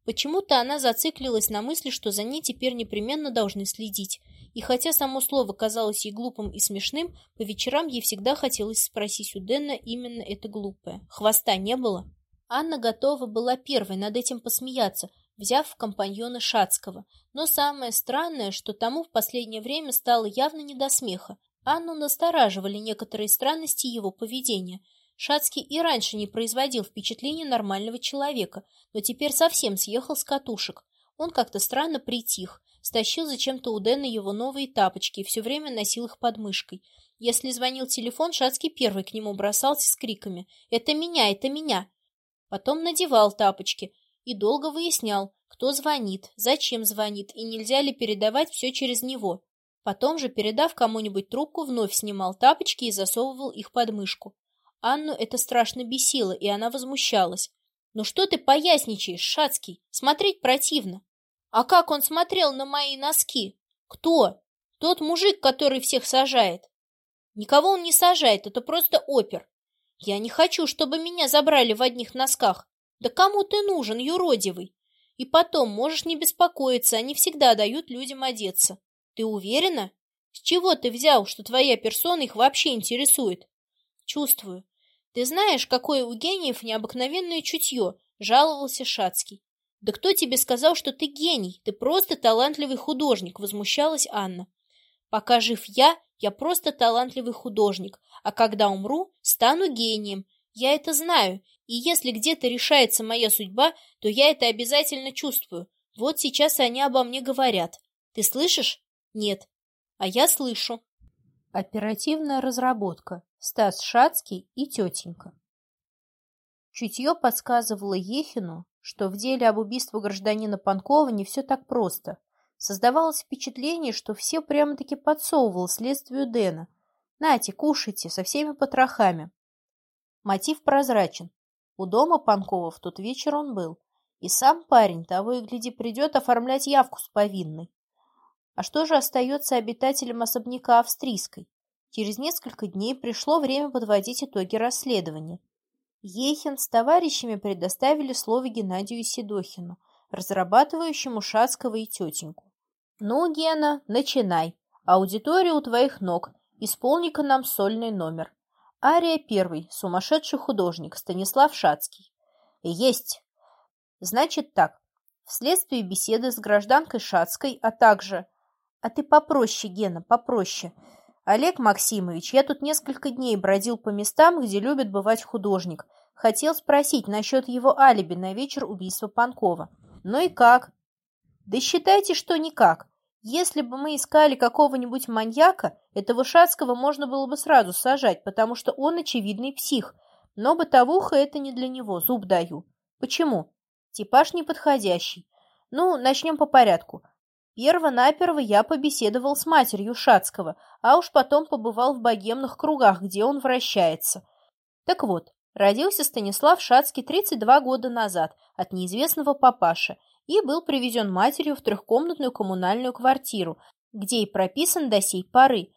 [SPEAKER 1] Почему-то она зациклилась на мысли, что за ней теперь непременно должны следить. И хотя само слово казалось ей глупым и смешным, по вечерам ей всегда хотелось спросить у Дэна именно это глупое. Хвоста не было? Анна готова была первой над этим посмеяться, взяв в компаньона Шацкого. Но самое странное, что тому в последнее время стало явно не до смеха. Анну настораживали некоторые странности его поведения – Шацкий и раньше не производил впечатления нормального человека, но теперь совсем съехал с катушек. Он как-то странно притих, стащил зачем-то у Дэна его новые тапочки и все время носил их под мышкой. Если звонил телефон, Шацкий первый к нему бросался с криками «Это меня! Это меня!». Потом надевал тапочки и долго выяснял, кто звонит, зачем звонит и нельзя ли передавать все через него. Потом же, передав кому-нибудь трубку, вновь снимал тапочки и засовывал их под мышку. Анну это страшно бесило, и она возмущалась. «Ну что ты поясничаешь, Шацкий? Смотреть противно». «А как он смотрел на мои носки?» «Кто?» «Тот мужик, который всех сажает». «Никого он не сажает, это просто опер». «Я не хочу, чтобы меня забрали в одних носках. Да кому ты нужен, юродивый? И потом, можешь не беспокоиться, они всегда дают людям одеться. Ты уверена? С чего ты взял, что твоя персона их вообще интересует?» «Чувствую. «Ты знаешь, какое у гениев необыкновенное чутье?» — жаловался Шацкий. «Да кто тебе сказал, что ты гений? Ты просто талантливый художник!» — возмущалась Анна. «Пока жив я, я просто талантливый художник, а когда умру, стану гением. Я это знаю, и если где-то решается моя судьба, то я это обязательно чувствую. Вот сейчас они обо мне говорят. Ты слышишь? Нет. А я слышу. Оперативная разработка. Стас Шацкий и тетенька. Чутье подсказывало Ехину, что в деле об убийстве гражданина Панкова не все так просто. Создавалось впечатление, что все прямо-таки подсовывал следствию Дэна. Нате, кушайте, со всеми потрохами. Мотив прозрачен. У дома Панкова в тот вечер он был. И сам парень, того и гляди, придет оформлять явку с повинной. А что же остается обитателям особняка австрийской? Через несколько дней пришло время подводить итоги расследования. Ехин с товарищами предоставили слово Геннадию Седохину, разрабатывающему Шацкого и тетеньку. «Ну, Гена, начинай. Аудитория у твоих ног. Исполни-ка нам сольный номер. Ария первый. Сумасшедший художник. Станислав Шацкий». «Есть!» «Значит так. Вследствие беседы с гражданкой Шацкой, а также а ты попроще, Гена, попроще. Олег Максимович, я тут несколько дней бродил по местам, где любит бывать художник. Хотел спросить насчет его алиби на вечер убийства Панкова. Ну и как? Да считайте, что никак. Если бы мы искали какого-нибудь маньяка, этого Шацкого можно было бы сразу сажать, потому что он очевидный псих. Но бытовуха это не для него, зуб даю. Почему? Типаж неподходящий. Ну, начнем по порядку. Перво-наперво я побеседовал с матерью Шацкого, а уж потом побывал в богемных кругах, где он вращается. Так вот, родился Станислав Шацкий 32 года назад от неизвестного папаши и был привезен матерью в трехкомнатную коммунальную квартиру, где и прописан до сей поры.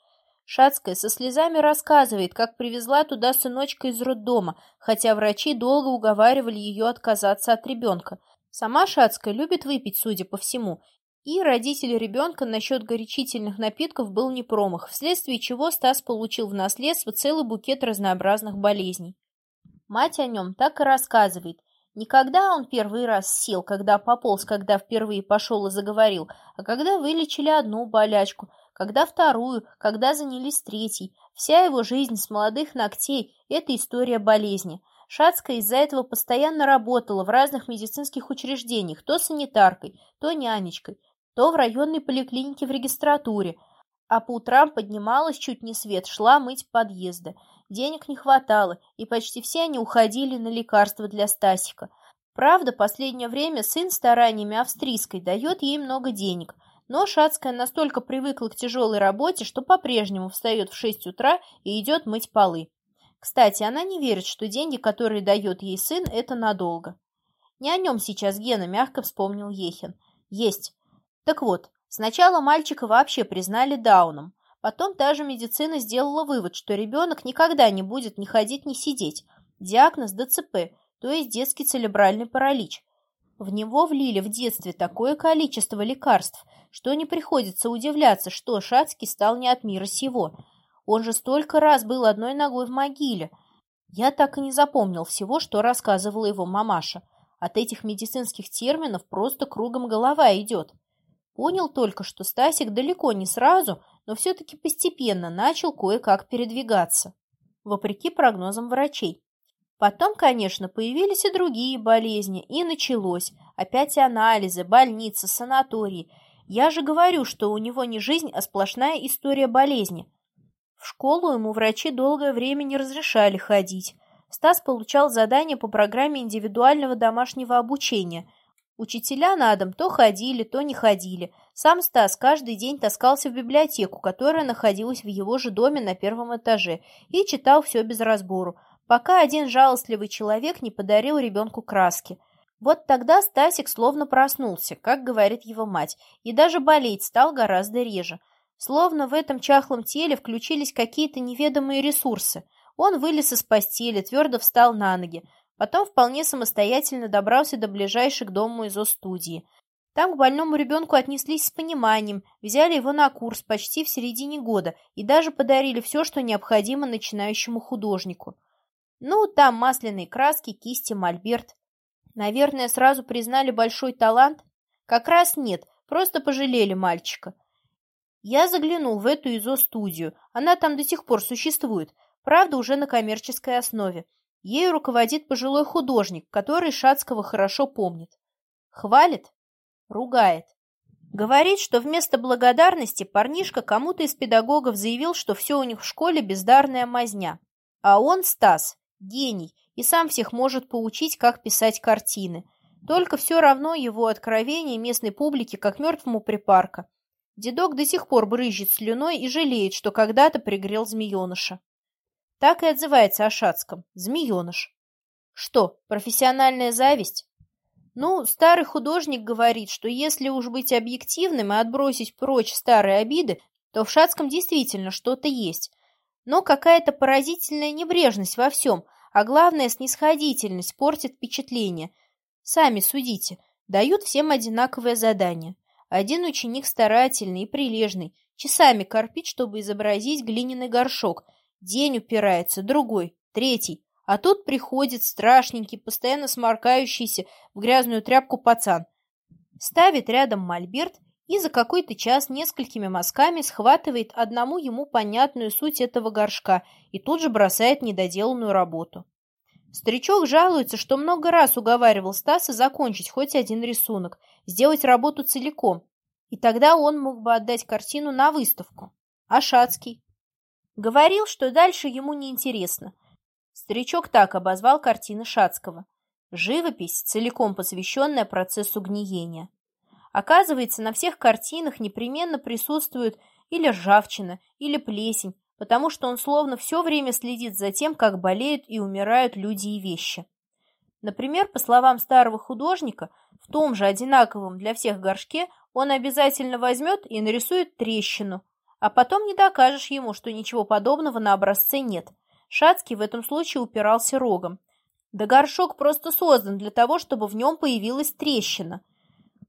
[SPEAKER 1] Шацкая со слезами рассказывает, как привезла туда сыночка из роддома, хотя врачи долго уговаривали ее отказаться от ребенка. Сама Шацкая любит выпить, судя по всему, и родитель ребенка насчет горячительных напитков был не промах, вследствие чего Стас получил в наследство целый букет разнообразных болезней. Мать о нем так и рассказывает. Не когда он первый раз сел, когда пополз, когда впервые пошел и заговорил, а когда вылечили одну болячку, когда вторую, когда занялись третьей. Вся его жизнь с молодых ногтей – это история болезни. Шацкая из-за этого постоянно работала в разных медицинских учреждениях, то санитаркой, то нянечкой, то в районной поликлинике в регистратуре, а по утрам поднималась чуть не свет, шла мыть подъезды. Денег не хватало, и почти все они уходили на лекарства для Стасика. Правда, последнее время сын стараниями австрийской дает ей много денег, но Шацкая настолько привыкла к тяжелой работе, что по-прежнему встает в шесть утра и идет мыть полы. Кстати, она не верит, что деньги, которые дает ей сын, это надолго. Не о нем сейчас Гена мягко вспомнил Ехин. Есть. Так вот, сначала мальчика вообще признали Дауном. Потом та же медицина сделала вывод, что ребенок никогда не будет ни ходить, ни сидеть. Диагноз ДЦП, то есть детский церебральный паралич. В него влили в детстве такое количество лекарств, что не приходится удивляться, что Шацкий стал не от мира сего. Он же столько раз был одной ногой в могиле. Я так и не запомнил всего, что рассказывала его мамаша. От этих медицинских терминов просто кругом голова идет. Понял только, что Стасик далеко не сразу, но все-таки постепенно начал кое-как передвигаться, вопреки прогнозам врачей. Потом, конечно, появились и другие болезни, и началось. Опять анализы, больницы, санатории. Я же говорю, что у него не жизнь, а сплошная история болезни. В школу ему врачи долгое время не разрешали ходить. Стас получал задания по программе индивидуального домашнего обучения – Учителя на дом то ходили, то не ходили. Сам Стас каждый день таскался в библиотеку, которая находилась в его же доме на первом этаже, и читал все без разбору, пока один жалостливый человек не подарил ребенку краски. Вот тогда Стасик словно проснулся, как говорит его мать, и даже болеть стал гораздо реже. Словно в этом чахлом теле включились какие-то неведомые ресурсы. Он вылез из постели, твердо встал на ноги. Потом вполне самостоятельно добрался до ближайшей к дому изо-студии. Там к больному ребенку отнеслись с пониманием, взяли его на курс почти в середине года и даже подарили все, что необходимо начинающему художнику. Ну, там масляные краски, кисти, мольберт. Наверное, сразу признали большой талант? Как раз нет, просто пожалели мальчика. Я заглянул в эту изо-студию, она там до сих пор существует, правда, уже на коммерческой основе. Ею руководит пожилой художник, который Шацкого хорошо помнит. Хвалит? Ругает. Говорит, что вместо благодарности парнишка кому-то из педагогов заявил, что все у них в школе бездарная мазня. А он, Стас, гений, и сам всех может поучить, как писать картины. Только все равно его откровение местной публике как мертвому припарка. Дедок до сих пор брызжет слюной и жалеет, что когда-то пригрел змееныша. Так и отзывается о Шацком. Змееныш. Что, профессиональная зависть? Ну, старый художник говорит, что если уж быть объективным и отбросить прочь старые обиды, то в Шацком действительно что-то есть. Но какая-то поразительная небрежность во всем, а главное снисходительность портит впечатление. Сами судите. Дают всем одинаковое задание. Один ученик старательный и прилежный, часами корпит, чтобы изобразить глиняный горшок – День упирается, другой, третий. А тут приходит страшненький, постоянно сморкающийся в грязную тряпку пацан. Ставит рядом мольберт и за какой-то час несколькими мазками схватывает одному ему понятную суть этого горшка и тут же бросает недоделанную работу. Старичок жалуется, что много раз уговаривал Стаса закончить хоть один рисунок, сделать работу целиком, и тогда он мог бы отдать картину на выставку. А Шацкий? Говорил, что дальше ему не интересно. Старичок так обозвал картины Шацкого. Живопись, целиком посвященная процессу гниения. Оказывается, на всех картинах непременно присутствует или ржавчина, или плесень, потому что он словно все время следит за тем, как болеют и умирают люди и вещи. Например, по словам старого художника, в том же одинаковом для всех горшке он обязательно возьмет и нарисует трещину, а потом не докажешь ему, что ничего подобного на образце нет. Шацкий в этом случае упирался рогом. Да горшок просто создан для того, чтобы в нем появилась трещина.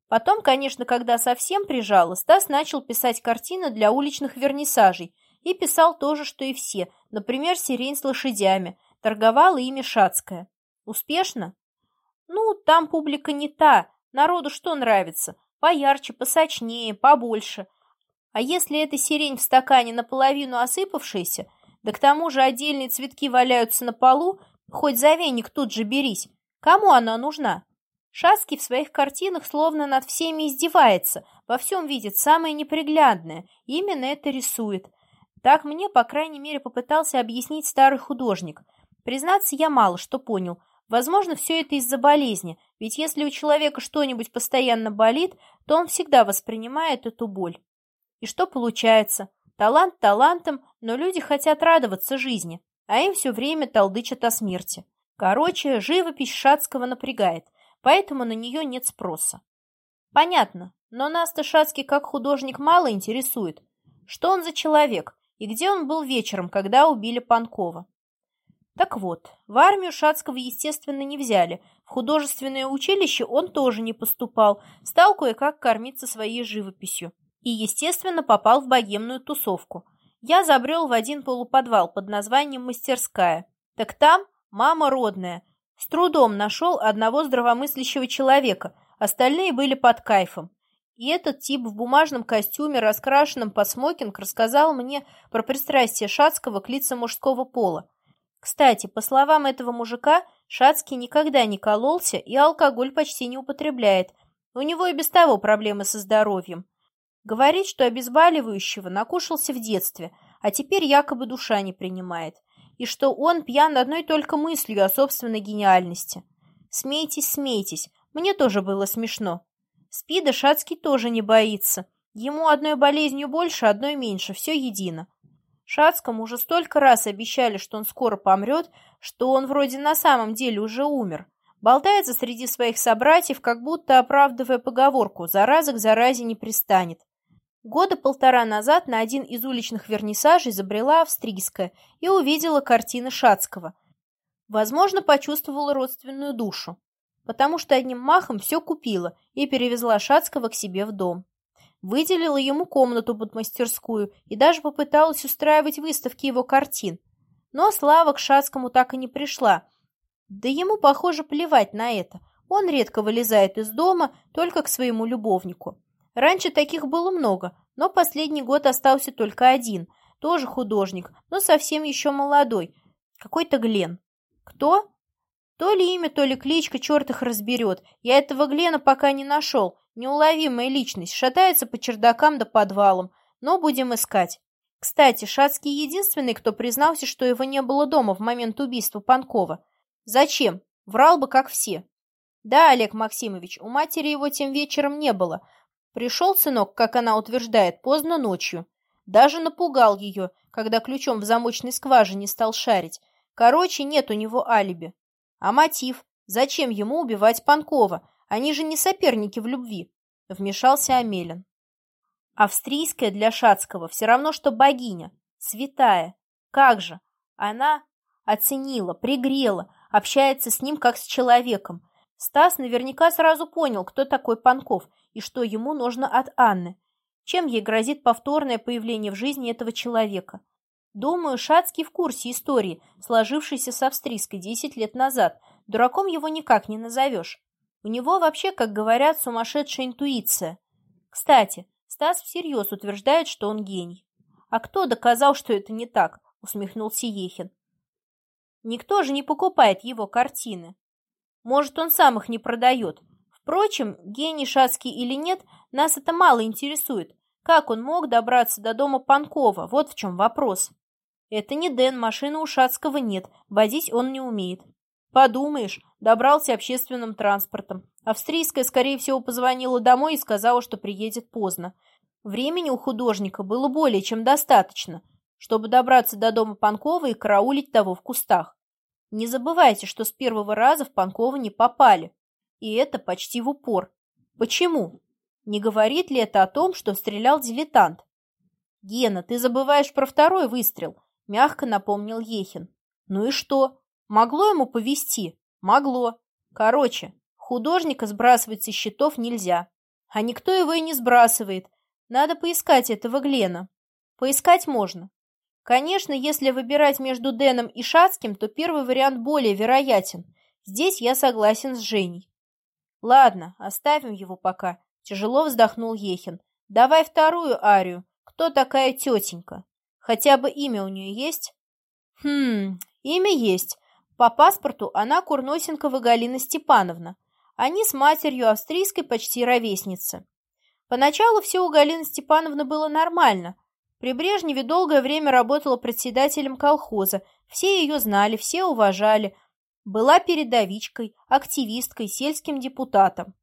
[SPEAKER 1] Потом, конечно, когда совсем прижало, Стас начал писать картины для уличных вернисажей и писал то же, что и все, например, «Сирень с лошадями», торговала ими Шацкая. Успешно? Ну, там публика не та, народу что нравится? Поярче, посочнее, побольше – а если эта сирень в стакане наполовину осыпавшаяся, да к тому же отдельные цветки валяются на полу, Хоть за веник тут же берись. Кому она нужна? Шацкий в своих картинах словно над всеми издевается, во всем видит самое неприглядное, именно это рисует. Так мне, по крайней мере, попытался объяснить старый художник. Признаться, я мало что понял. Возможно, все это из-за болезни, ведь если у человека что-нибудь постоянно болит, то он всегда воспринимает эту боль. И что получается? Талант талантом, но люди хотят радоваться жизни, а им все время толдычат о смерти. Короче, живопись Шацкого напрягает поэтому на нее нет спроса. Понятно, но нас-то Шацкий как художник мало интересует. Что он за человек и где он был вечером, когда убили Панкова? Так вот, в армию Шацкого, естественно, не взяли. В художественное училище он тоже не поступал, стал кое-как кормиться своей живописью. И, естественно, попал в богемную тусовку. Я забрел в один полуподвал под названием «Мастерская». Так там мама родная, с трудом нашел одного здравомыслящего человека, остальные были под кайфом. И этот тип в бумажном костюме, раскрашенном под смокинг, рассказал мне про пристрастие Шацкого к лицам мужского пола. Кстати, по словам этого мужика, Шацкий никогда не кололся и алкоголь почти не употребляет. У него и без того проблемы со здоровьем. Говорит, что обезболивающего накушался в детстве, а теперь якобы душа не принимает и что он пьян одной только мыслью о собственной гениальности. Смейтесь, смейтесь, мне тоже было смешно. Спида Шацкий тоже не боится. Ему одной болезнью больше, одной меньше, все едино. Шацкому уже столько раз обещали, что он скоро помрет, что он вроде на самом деле уже умер. Болтается среди своих собратьев, как будто оправдывая поговорку «зараза к заразе не пристанет». Года полтора назад на один из уличных вернисажей забрела австрийская и увидела картины Шацкого. Возможно, почувствовала родственную душу, потому что одним махом все купила и перевезла Шацкого к себе в дом. Выделила ему комнату под мастерскую и даже попыталась устраивать выставки его картин. Но слава к Шацкому так и не пришла. Да ему, похоже, плевать на это. Он редко вылезает из дома только к своему любовнику. Раньше таких было много, но последний год остался только один. Тоже художник, но совсем еще молодой. Какой-то Глен. Кто? То ли имя, то ли кличка, черт их разберет. Я этого Глена пока не нашел. Неуловимая личность, шатается по чердакам да подвалам. Но будем искать. Кстати, Шацкий единственный, кто признался, что его не было дома в момент убийства Панкова. Зачем? Врал бы, как все. Да, Олег Максимович, у матери его тем вечером не было. Пришел сынок, как она утверждает, поздно ночью. Даже напугал ее, когда ключом в замочной скважине стал шарить. Короче, нет у него алиби. А мотив? Зачем ему убивать Панкова? Они же не соперники в любви. Вмешался Амелин. Австрийская для Шацкого все равно, что богиня. Святая. Как же? Она оценила, пригрела, общается с ним как с человеком. Стас наверняка сразу понял, кто такой Панков и что ему нужно от Анны. Чем ей грозит повторное появление в жизни этого человека? Думаю, Шацкий в курсе истории, сложившейся с австрийской десять лет назад. Дураком его никак не назовешь. У него вообще, как говорят, сумасшедшая интуиция. Кстати, Стас всерьез утверждает, что он гений. А кто доказал, что это не так? Усмехнулся Ехин. Никто же не покупает его картины. Может, он сам их не продает. Впрочем, гений Шацкий или нет, нас это мало интересует. Как он мог добраться до дома Панкова? Вот в чем вопрос. Это не Дэн, машины у Шацкого нет, водить он не умеет. Подумаешь, добрался общественным транспортом. Австрийская, скорее всего, позвонила домой и сказала, что приедет поздно. Времени у художника было более чем достаточно, чтобы добраться до дома Панкова и караулить того в кустах. Не забывайте, что с первого раза в Панкова не попали. И это почти в упор. Почему? Не говорит ли это о том, что стрелял дилетант? Гена, ты забываешь про второй выстрел, мягко напомнил Ехин. Ну и что? Могло ему повести? Могло. Короче, художника сбрасывать со счетов нельзя. А никто его и не сбрасывает. Надо поискать этого Глена. Поискать можно. Конечно, если выбирать между Дэном и Шацким, то первый вариант более вероятен. Здесь я согласен с Женей. Ладно, оставим его пока. Тяжело вздохнул Ехин. Давай вторую арию. Кто такая тетенька? Хотя бы имя у нее есть? Хм, имя есть. По паспорту она Курносенкова Галина Степановна. Они с матерью австрийской почти ровесницы. Поначалу все у Галины Степановны было нормально. При Брежневе долгое время работала председателем колхоза, все ее знали, все уважали. Была передовичкой, активисткой, сельским депутатом.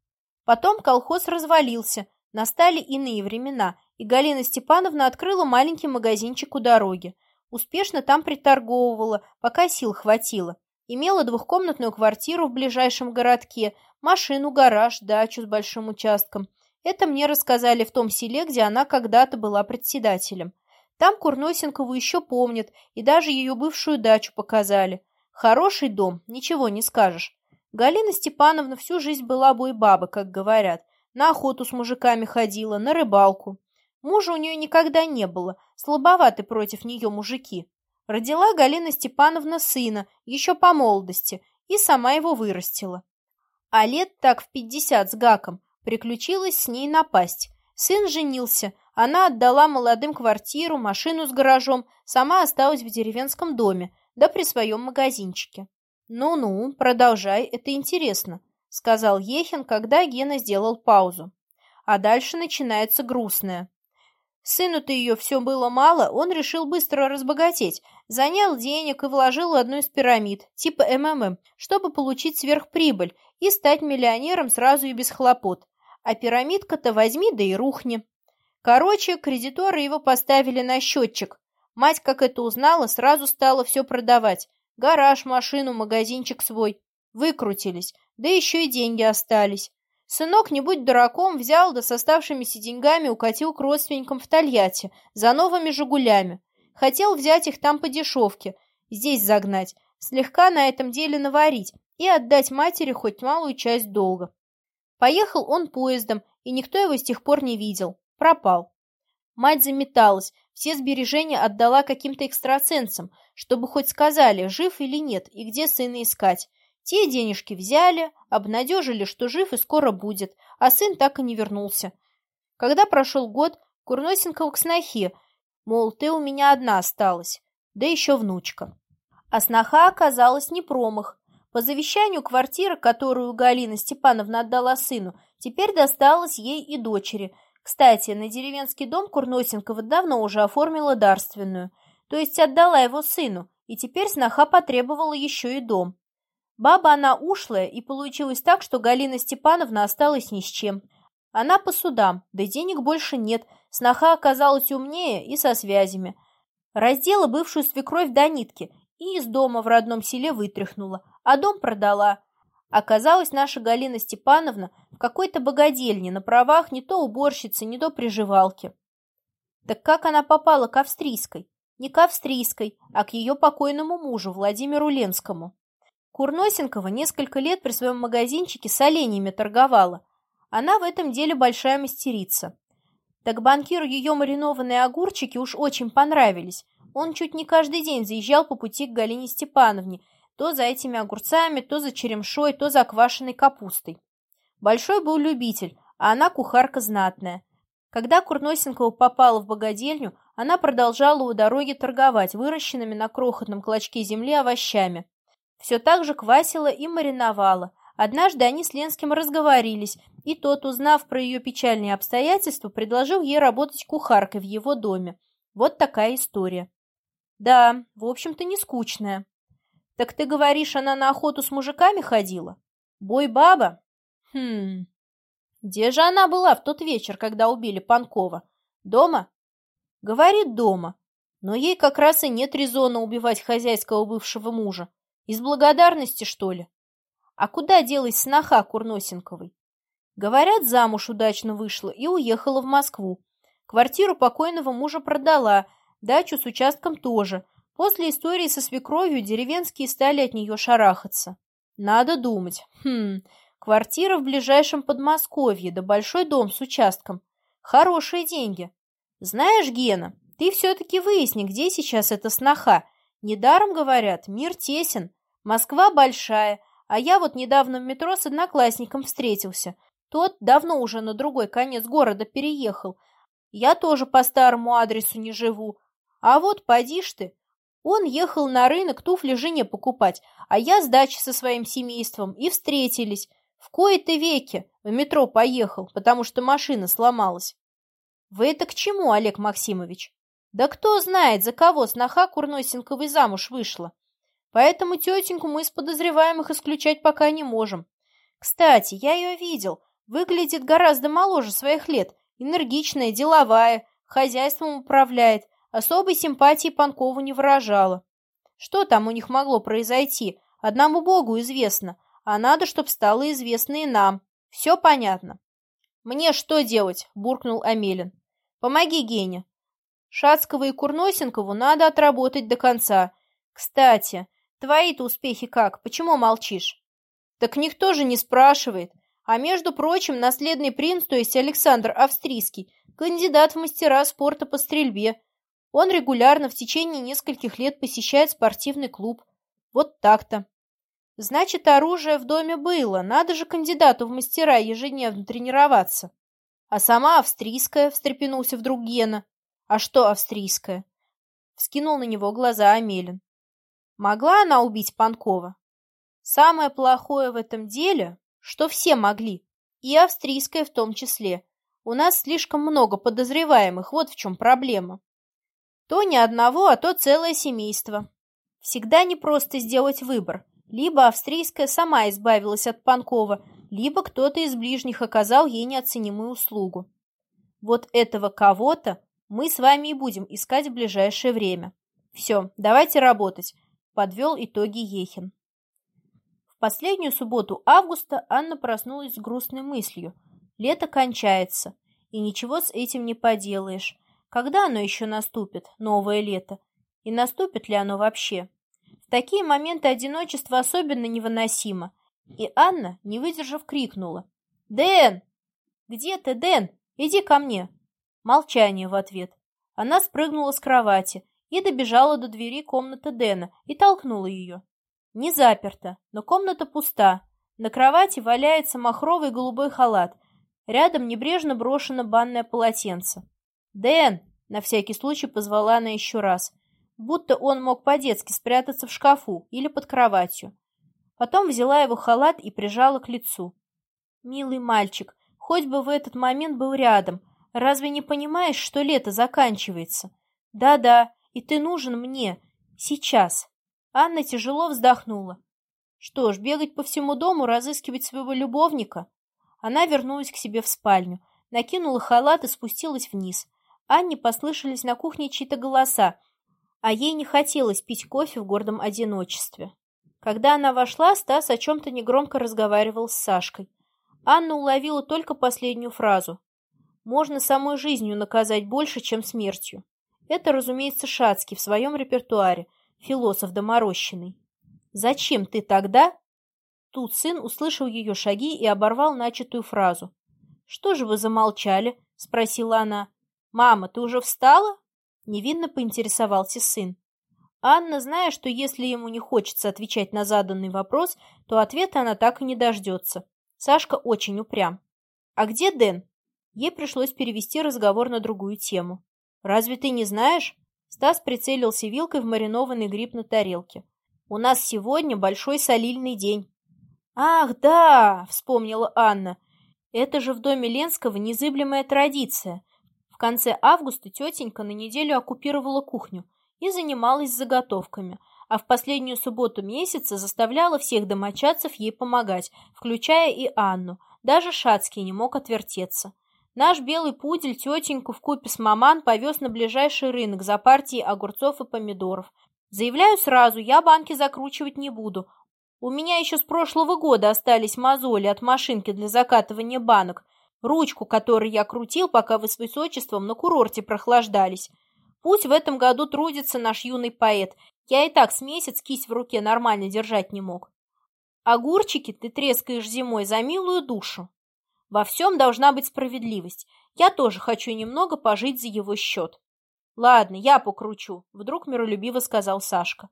[SPEAKER 1] Потом колхоз развалился, настали иные времена, и Галина Степановна открыла маленький магазинчик у дороги. Успешно там приторговывала, пока сил хватило. Имела двухкомнатную квартиру в ближайшем городке, машину, гараж, дачу с большим участком. Это мне рассказали в том селе, где она когда-то была председателем. Там Курносенкову еще помнят, и даже ее бывшую дачу показали. Хороший дом, ничего не скажешь. Галина Степановна всю жизнь была бойбаба, как говорят. На охоту с мужиками ходила, на рыбалку. Мужа у нее никогда не было, слабоваты против нее мужики. Родила Галина Степановна сына, еще по молодости, и сама его вырастила. А лет так в пятьдесят с гаком приключилась с ней напасть. Сын женился, она отдала молодым квартиру, машину с гаражом, сама осталась в деревенском доме, да при своем магазинчике. «Ну-ну, продолжай, это интересно», — сказал Ехин, когда Гена сделал паузу. А дальше начинается грустное. Сыну-то ее все было мало, он решил быстро разбогатеть, занял денег и вложил одну из пирамид, типа МММ, чтобы получить сверхприбыль и стать миллионером сразу и без хлопот. А пирамидка-то возьми да и рухни. Короче, кредиторы его поставили на счетчик. Мать, как это узнала, сразу стала все продавать. Гараж, машину, магазинчик свой. Выкрутились, да еще и деньги остались. Сынок, не будь дураком, взял да с оставшимися деньгами укатил к родственникам в Тольятти за новыми «Жигулями». Хотел взять их там по дешевке, здесь загнать, слегка на этом деле наварить и отдать матери хоть малую часть долга. Поехал он поездом, и никто его с тех пор не видел. Пропал. Мать заметалась, все сбережения отдала каким-то экстрасенсам, чтобы хоть сказали, жив или нет и где сына искать. Те денежки взяли, обнадежили, что жив и скоро будет, а сын так и не вернулся. Когда прошел год, Курносенкова к снохе, мол, ты у меня одна осталась, да еще внучка. А сноха оказалась не промах. По завещанию квартира, которую Галина Степановна отдала сыну, теперь досталась ей и дочери. Кстати, на деревенский дом Курносенкова давно уже оформила дарственную, то есть отдала его сыну, и теперь сноха потребовала еще и дом. Баба она ушлая, и получилось так, что Галина Степановна осталась ни с чем. Она по судам, да денег больше нет, сноха оказалась умнее и со связями. Раздела бывшую свекровь до нитки и из дома в родном селе вытряхнула, а дом продала. Оказалась наша Галина Степановна в какой-то богадельне на правах не то уборщицы, не то приживалки. Так как она попала к австрийской? Не к австрийской, а к ее покойному мужу Владимиру Ленскому. Курносенкова несколько лет при своем магазинчике с оленями торговала. Она в этом деле большая мастерица. Так банкиру ее маринованные огурчики уж очень понравились. Он чуть не каждый день заезжал по пути к Галине Степановне, то за этими огурцами, то за черемшой, то за квашеной капустой. Большой был любитель, а она кухарка знатная. Когда Курносенкова попала в богадельню, она продолжала у дороги торговать выращенными на крохотном клочке земли овощами. Все так же квасила и мариновала. Однажды они с Ленским разговорились, и тот, узнав про ее печальные обстоятельства, предложил ей работать кухаркой в его доме. Вот такая история. Да, в общем-то, не скучная. Так ты говоришь, она на охоту с мужиками ходила? Бой-баба? Хм... Где же она была в тот вечер, когда убили Панкова? Дома? Говорит, дома. Но ей как раз и нет резона убивать хозяйского бывшего мужа. Из благодарности, что ли? А куда делась сноха Курносенковой? Говорят, замуж удачно вышла и уехала в Москву. Квартиру покойного мужа продала, дачу с участком тоже. После истории со свекровью деревенские стали от нее шарахаться. Надо думать. Хм, квартира в ближайшем Подмосковье, да большой дом с участком. Хорошие деньги. Знаешь, Гена, ты все-таки выясни, где сейчас эта сноха, Недаром говорят, мир тесен, Москва большая, а я вот недавно в метро с одноклассником встретился. Тот давно уже на другой конец города переехал. Я тоже по старому адресу не живу. А вот поди ж ты, Он ехал на рынок туфли жене покупать, а я с дачи со своим семейством и встретились. В кои-то веки в метро поехал, потому что машина сломалась. Вы это к чему, Олег Максимович? Да кто знает, за кого сноха Курносенковой замуж вышла. Поэтому тетеньку мы из подозреваемых исключать пока не можем. Кстати, я ее видел. Выглядит гораздо моложе своих лет. Энергичная, деловая, хозяйством управляет. Особой симпатии Панкову не выражала. Что там у них могло произойти, одному богу известно, а надо, чтоб стало известно и нам. Все понятно. «Мне что делать?» – буркнул Амелин. «Помоги Гене. Шацкого и Курносенкову надо отработать до конца. Кстати, твои-то успехи как? Почему молчишь?» «Так никто же не спрашивает. А между прочим, наследный принц, то есть Александр Австрийский, кандидат в мастера спорта по стрельбе, он регулярно в течение нескольких лет посещает спортивный клуб. Вот так-то. Значит, оружие в доме было. Надо же кандидату в мастера ежедневно тренироваться. А сама австрийская, встрепенулся вдруг Гена. А что австрийская? Вскинул на него глаза Амелин. Могла она убить Панкова? Самое плохое в этом деле, что все могли, и австрийская в том числе. У нас слишком много подозреваемых, вот в чем проблема. То не одного, а то целое семейство. Всегда непросто сделать выбор. Либо австрийская сама избавилась от Панкова, либо кто-то из ближних оказал ей неоценимую услугу. Вот этого кого-то мы с вами и будем искать в ближайшее время. Все, давайте работать, подвел итоги Ехин. В последнюю субботу августа Анна проснулась с грустной мыслью. Лето кончается, и ничего с этим не поделаешь. Когда оно еще наступит, новое лето? И наступит ли оно вообще? В такие моменты одиночество особенно невыносимо. И Анна, не выдержав, крикнула. «Дэн! Где ты, Дэн? Иди ко мне!» Молчание в ответ. Она спрыгнула с кровати и добежала до двери комнаты Дэна и толкнула ее. Не заперта, но комната пуста. На кровати валяется махровый голубой халат. Рядом небрежно брошено банное полотенце. «Дэн!» — на всякий случай позвала она еще раз. Будто он мог по-детски спрятаться в шкафу или под кроватью. Потом взяла его халат и прижала к лицу. «Милый мальчик, хоть бы в этот момент был рядом. Разве не понимаешь, что лето заканчивается? Да-да, и ты нужен мне. Сейчас». Анна тяжело вздохнула. Что ж, бегать по всему дому, разыскивать своего любовника? Она вернулась к себе в спальню, накинула халат и спустилась вниз. Анне послышались на кухне чьи-то голоса, а ей не хотелось пить кофе в гордом одиночестве. Когда она вошла, Стас о чем-то негромко разговаривал с Сашкой. Анна уловила только последнюю фразу. «Можно самой жизнью наказать больше, чем смертью». Это, разумеется, Шацкий в своем репертуаре, философ доморощенный. «Зачем ты тогда?» Тут сын услышал ее шаги и оборвал начатую фразу. «Что же вы замолчали?» — спросила она. «Мама, ты уже встала?» — невинно поинтересовался сын. Анна, зная, что если ему не хочется отвечать на заданный вопрос, то ответа она так и не дождется. Сашка очень упрям. «А где Дэн?» Ей пришлось перевести разговор на другую тему. «Разве ты не знаешь?» Стас прицелился вилкой в маринованный гриб на тарелке. «У нас сегодня большой солильный день». «Ах, да!» — вспомнила Анна. «Это же в доме Ленского незыблемая традиция. В конце августа тетенька на неделю оккупировала кухню и занималась заготовками, а в последнюю субботу месяца заставляла всех домочадцев ей помогать, включая и Анну. Даже Шацкий не мог отвертеться. Наш белый пудель тетеньку в купе с маман повез на ближайший рынок за партией огурцов и помидоров. Заявляю сразу, я банки закручивать не буду. У меня еще с прошлого года остались мозоли от машинки для закатывания банок, ручку, которой я крутил, пока вы с высочеством на курорте прохлаждались. Пусть в этом году трудится наш юный поэт. Я и так с месяц кисть в руке нормально держать не мог. Огурчики ты трескаешь зимой за милую душу. Во всем должна быть справедливость. Я тоже хочу немного пожить за его счет. Ладно, я покручу, вдруг миролюбиво сказал Сашка.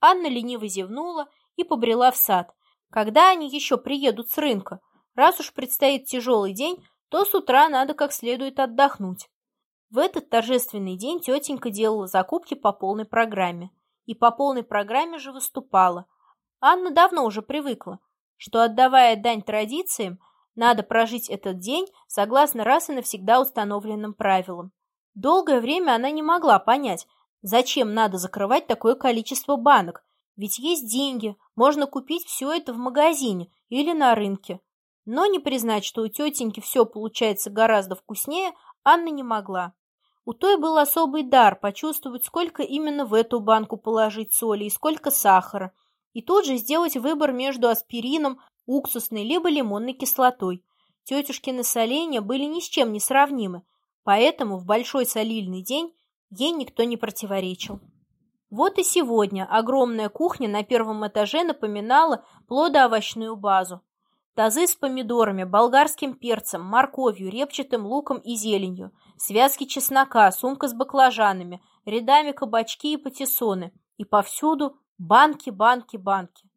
[SPEAKER 1] Анна лениво зевнула и побрела в сад. Когда они еще приедут с рынка? Раз уж предстоит тяжелый день, то с утра надо как следует отдохнуть. В этот торжественный день тетенька делала закупки по полной программе. и по полной программе же выступала. Анна давно уже привыкла, что, отдавая дань традициям, надо прожить этот день согласно раз и навсегда установленным правилам. Долгое время она не могла понять, зачем надо закрывать такое количество банок, ведь есть деньги, можно купить все это в магазине или на рынке. Но не признать, что у тетеньки все получается гораздо вкуснее, Анна не могла. У той был особый дар почувствовать, сколько именно в эту банку положить соли и сколько сахара, и тут же сделать выбор между аспирином, уксусной либо лимонной кислотой. Тетюшкины соления были ни с чем не сравнимы, поэтому в большой солильный день ей никто не противоречил. Вот и сегодня огромная кухня на первом этаже напоминала плодоовощную базу. Тазы с помидорами, болгарским перцем, морковью, репчатым луком и зеленью, связки чеснока, сумка с баклажанами, рядами кабачки и патиссоны. И повсюду банки, банки, банки.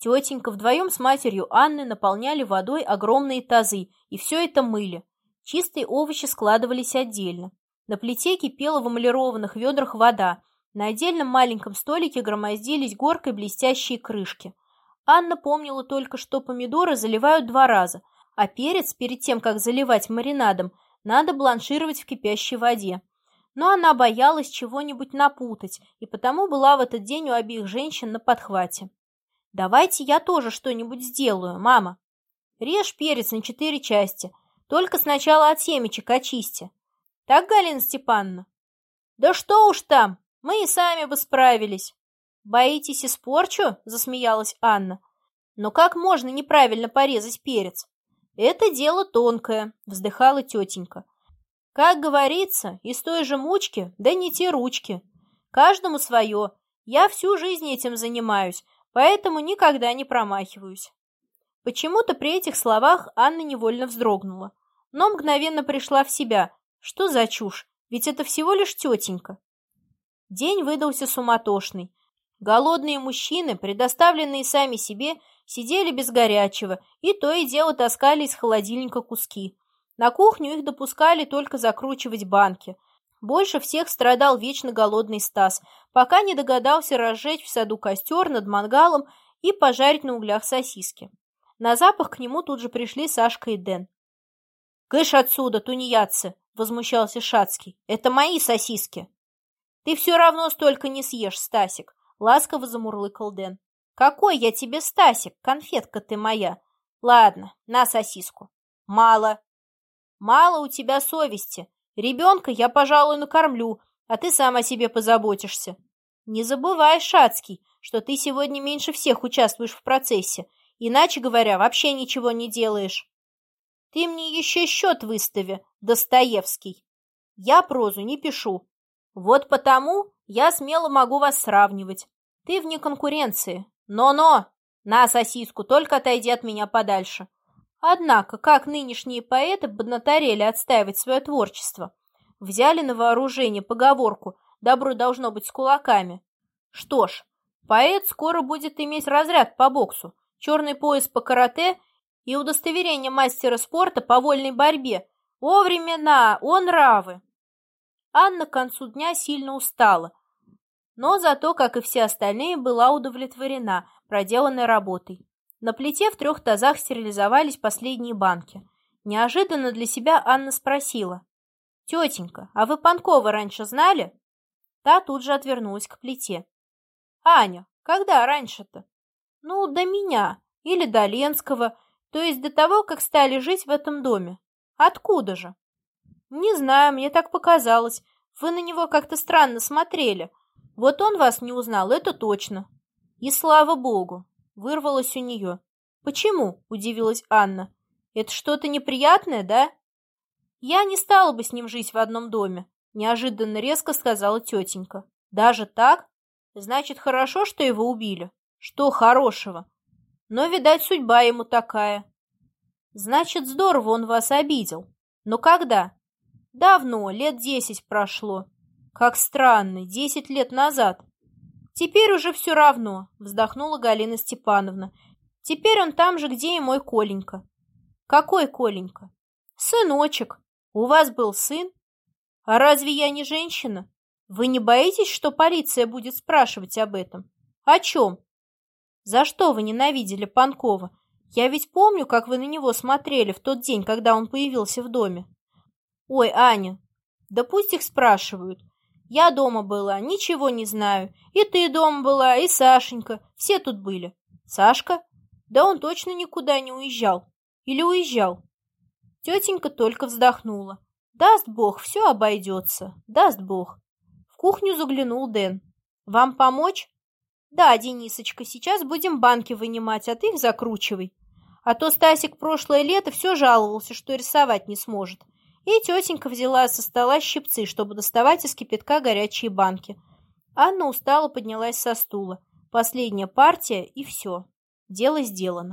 [SPEAKER 1] Тетенька вдвоем с матерью Анны наполняли водой огромные тазы и все это мыли. Чистые овощи складывались отдельно. На плите кипела в эмалированных ведрах вода. На отдельном маленьком столике громоздились горкой блестящие крышки. Анна помнила только, что помидоры заливают два раза, а перец, перед тем, как заливать маринадом, надо бланшировать в кипящей воде. Но она боялась чего-нибудь напутать, и потому была в этот день у обеих женщин на подхвате. «Давайте я тоже что-нибудь сделаю, мама. Режь перец на четыре части, только сначала от семечек очисти. Так, Галина Степановна?» «Да что уж там, мы и сами бы справились». «Боитесь испорчу?» – засмеялась Анна. «Но как можно неправильно порезать перец?» «Это дело тонкое», – вздыхала тетенька. «Как говорится, из той же мучки, да не те ручки. Каждому свое. Я всю жизнь этим занимаюсь, поэтому никогда не промахиваюсь». Почему-то при этих словах Анна невольно вздрогнула, но мгновенно пришла в себя. Что за чушь? Ведь это всего лишь тетенька. День выдался суматошный. Голодные мужчины, предоставленные сами себе, сидели без горячего и то и дело таскали из холодильника куски. На кухню их допускали только закручивать банки. Больше всех страдал вечно голодный Стас, пока не догадался разжечь в саду костер над мангалом и пожарить на углях сосиски. На запах к нему тут же пришли Сашка и Дэн. «Кыш отсюда, тунеядцы!» — возмущался Шацкий. «Это мои сосиски!» «Ты все равно столько не съешь, Стасик!» Ласково замурлыкал Дэн. «Какой я тебе, Стасик, конфетка ты моя! Ладно, на сосиску». «Мало». «Мало у тебя совести. Ребенка я, пожалуй, накормлю, а ты сам о себе позаботишься. Не забывай, Шацкий, что ты сегодня меньше всех участвуешь в процессе, иначе говоря, вообще ничего не делаешь. Ты мне еще счет выстави, Достоевский. Я прозу не пишу. Вот потому я смело могу вас сравнивать. Ты вне конкуренции. Но-но! На сосиску, только отойди от меня подальше. Однако, как нынешние поэты поднаторели отстаивать свое творчество? Взяли на вооружение поговорку «добро должно быть с кулаками». Что ж, поэт скоро будет иметь разряд по боксу, черный пояс по карате и удостоверение мастера спорта по вольной борьбе. О времена, о нравы! Анна к концу дня сильно устала, но зато, как и все остальные, была удовлетворена проделанной работой. На плите в трех тазах стерилизовались последние банки. Неожиданно для себя Анна спросила. «Тетенька, а вы Панкова раньше знали?» Та тут же отвернулась к плите. «Аня, когда раньше-то?» «Ну, до меня. Или до Ленского. То есть до того, как стали жить в этом доме. Откуда же?» «Не знаю, мне так показалось. Вы на него как-то странно смотрели. Вот он вас не узнал, это точно». «И слава богу!» — вырвалось у нее. «Почему?» — удивилась Анна. «Это что-то неприятное, да?» «Я не стала бы с ним жить в одном доме», — неожиданно резко сказала тетенька. «Даже так? Значит, хорошо, что его убили?» «Что хорошего?» «Но, видать, судьба ему такая». «Значит, здорово он вас обидел. Но когда?» Давно, лет десять прошло. Как странно, десять лет назад. Теперь уже все равно, вздохнула Галина Степановна. Теперь он там же, где и мой Коленька. Какой Коленька? Сыночек. У вас был сын? А разве я не женщина? Вы не боитесь, что полиция будет спрашивать об этом? О чем? За что вы ненавидели Панкова? Я ведь помню, как вы на него смотрели в тот день, когда он появился в доме. Ой, Аня, да пусть их спрашивают. Я дома была, ничего не знаю. И ты дома была, и Сашенька. Все тут были. Сашка? Да он точно никуда не уезжал. Или уезжал? Тетенька только вздохнула. Даст Бог, все обойдется. Даст Бог. В кухню заглянул Дэн. Вам помочь? Да, Денисочка, сейчас будем банки вынимать, а ты их закручивай. А то Стасик прошлое лето все жаловался, что рисовать не сможет. И тетенька взяла со стола щипцы, чтобы доставать из кипятка горячие банки. Анна устало поднялась со стула. Последняя партия, и все. Дело сделано.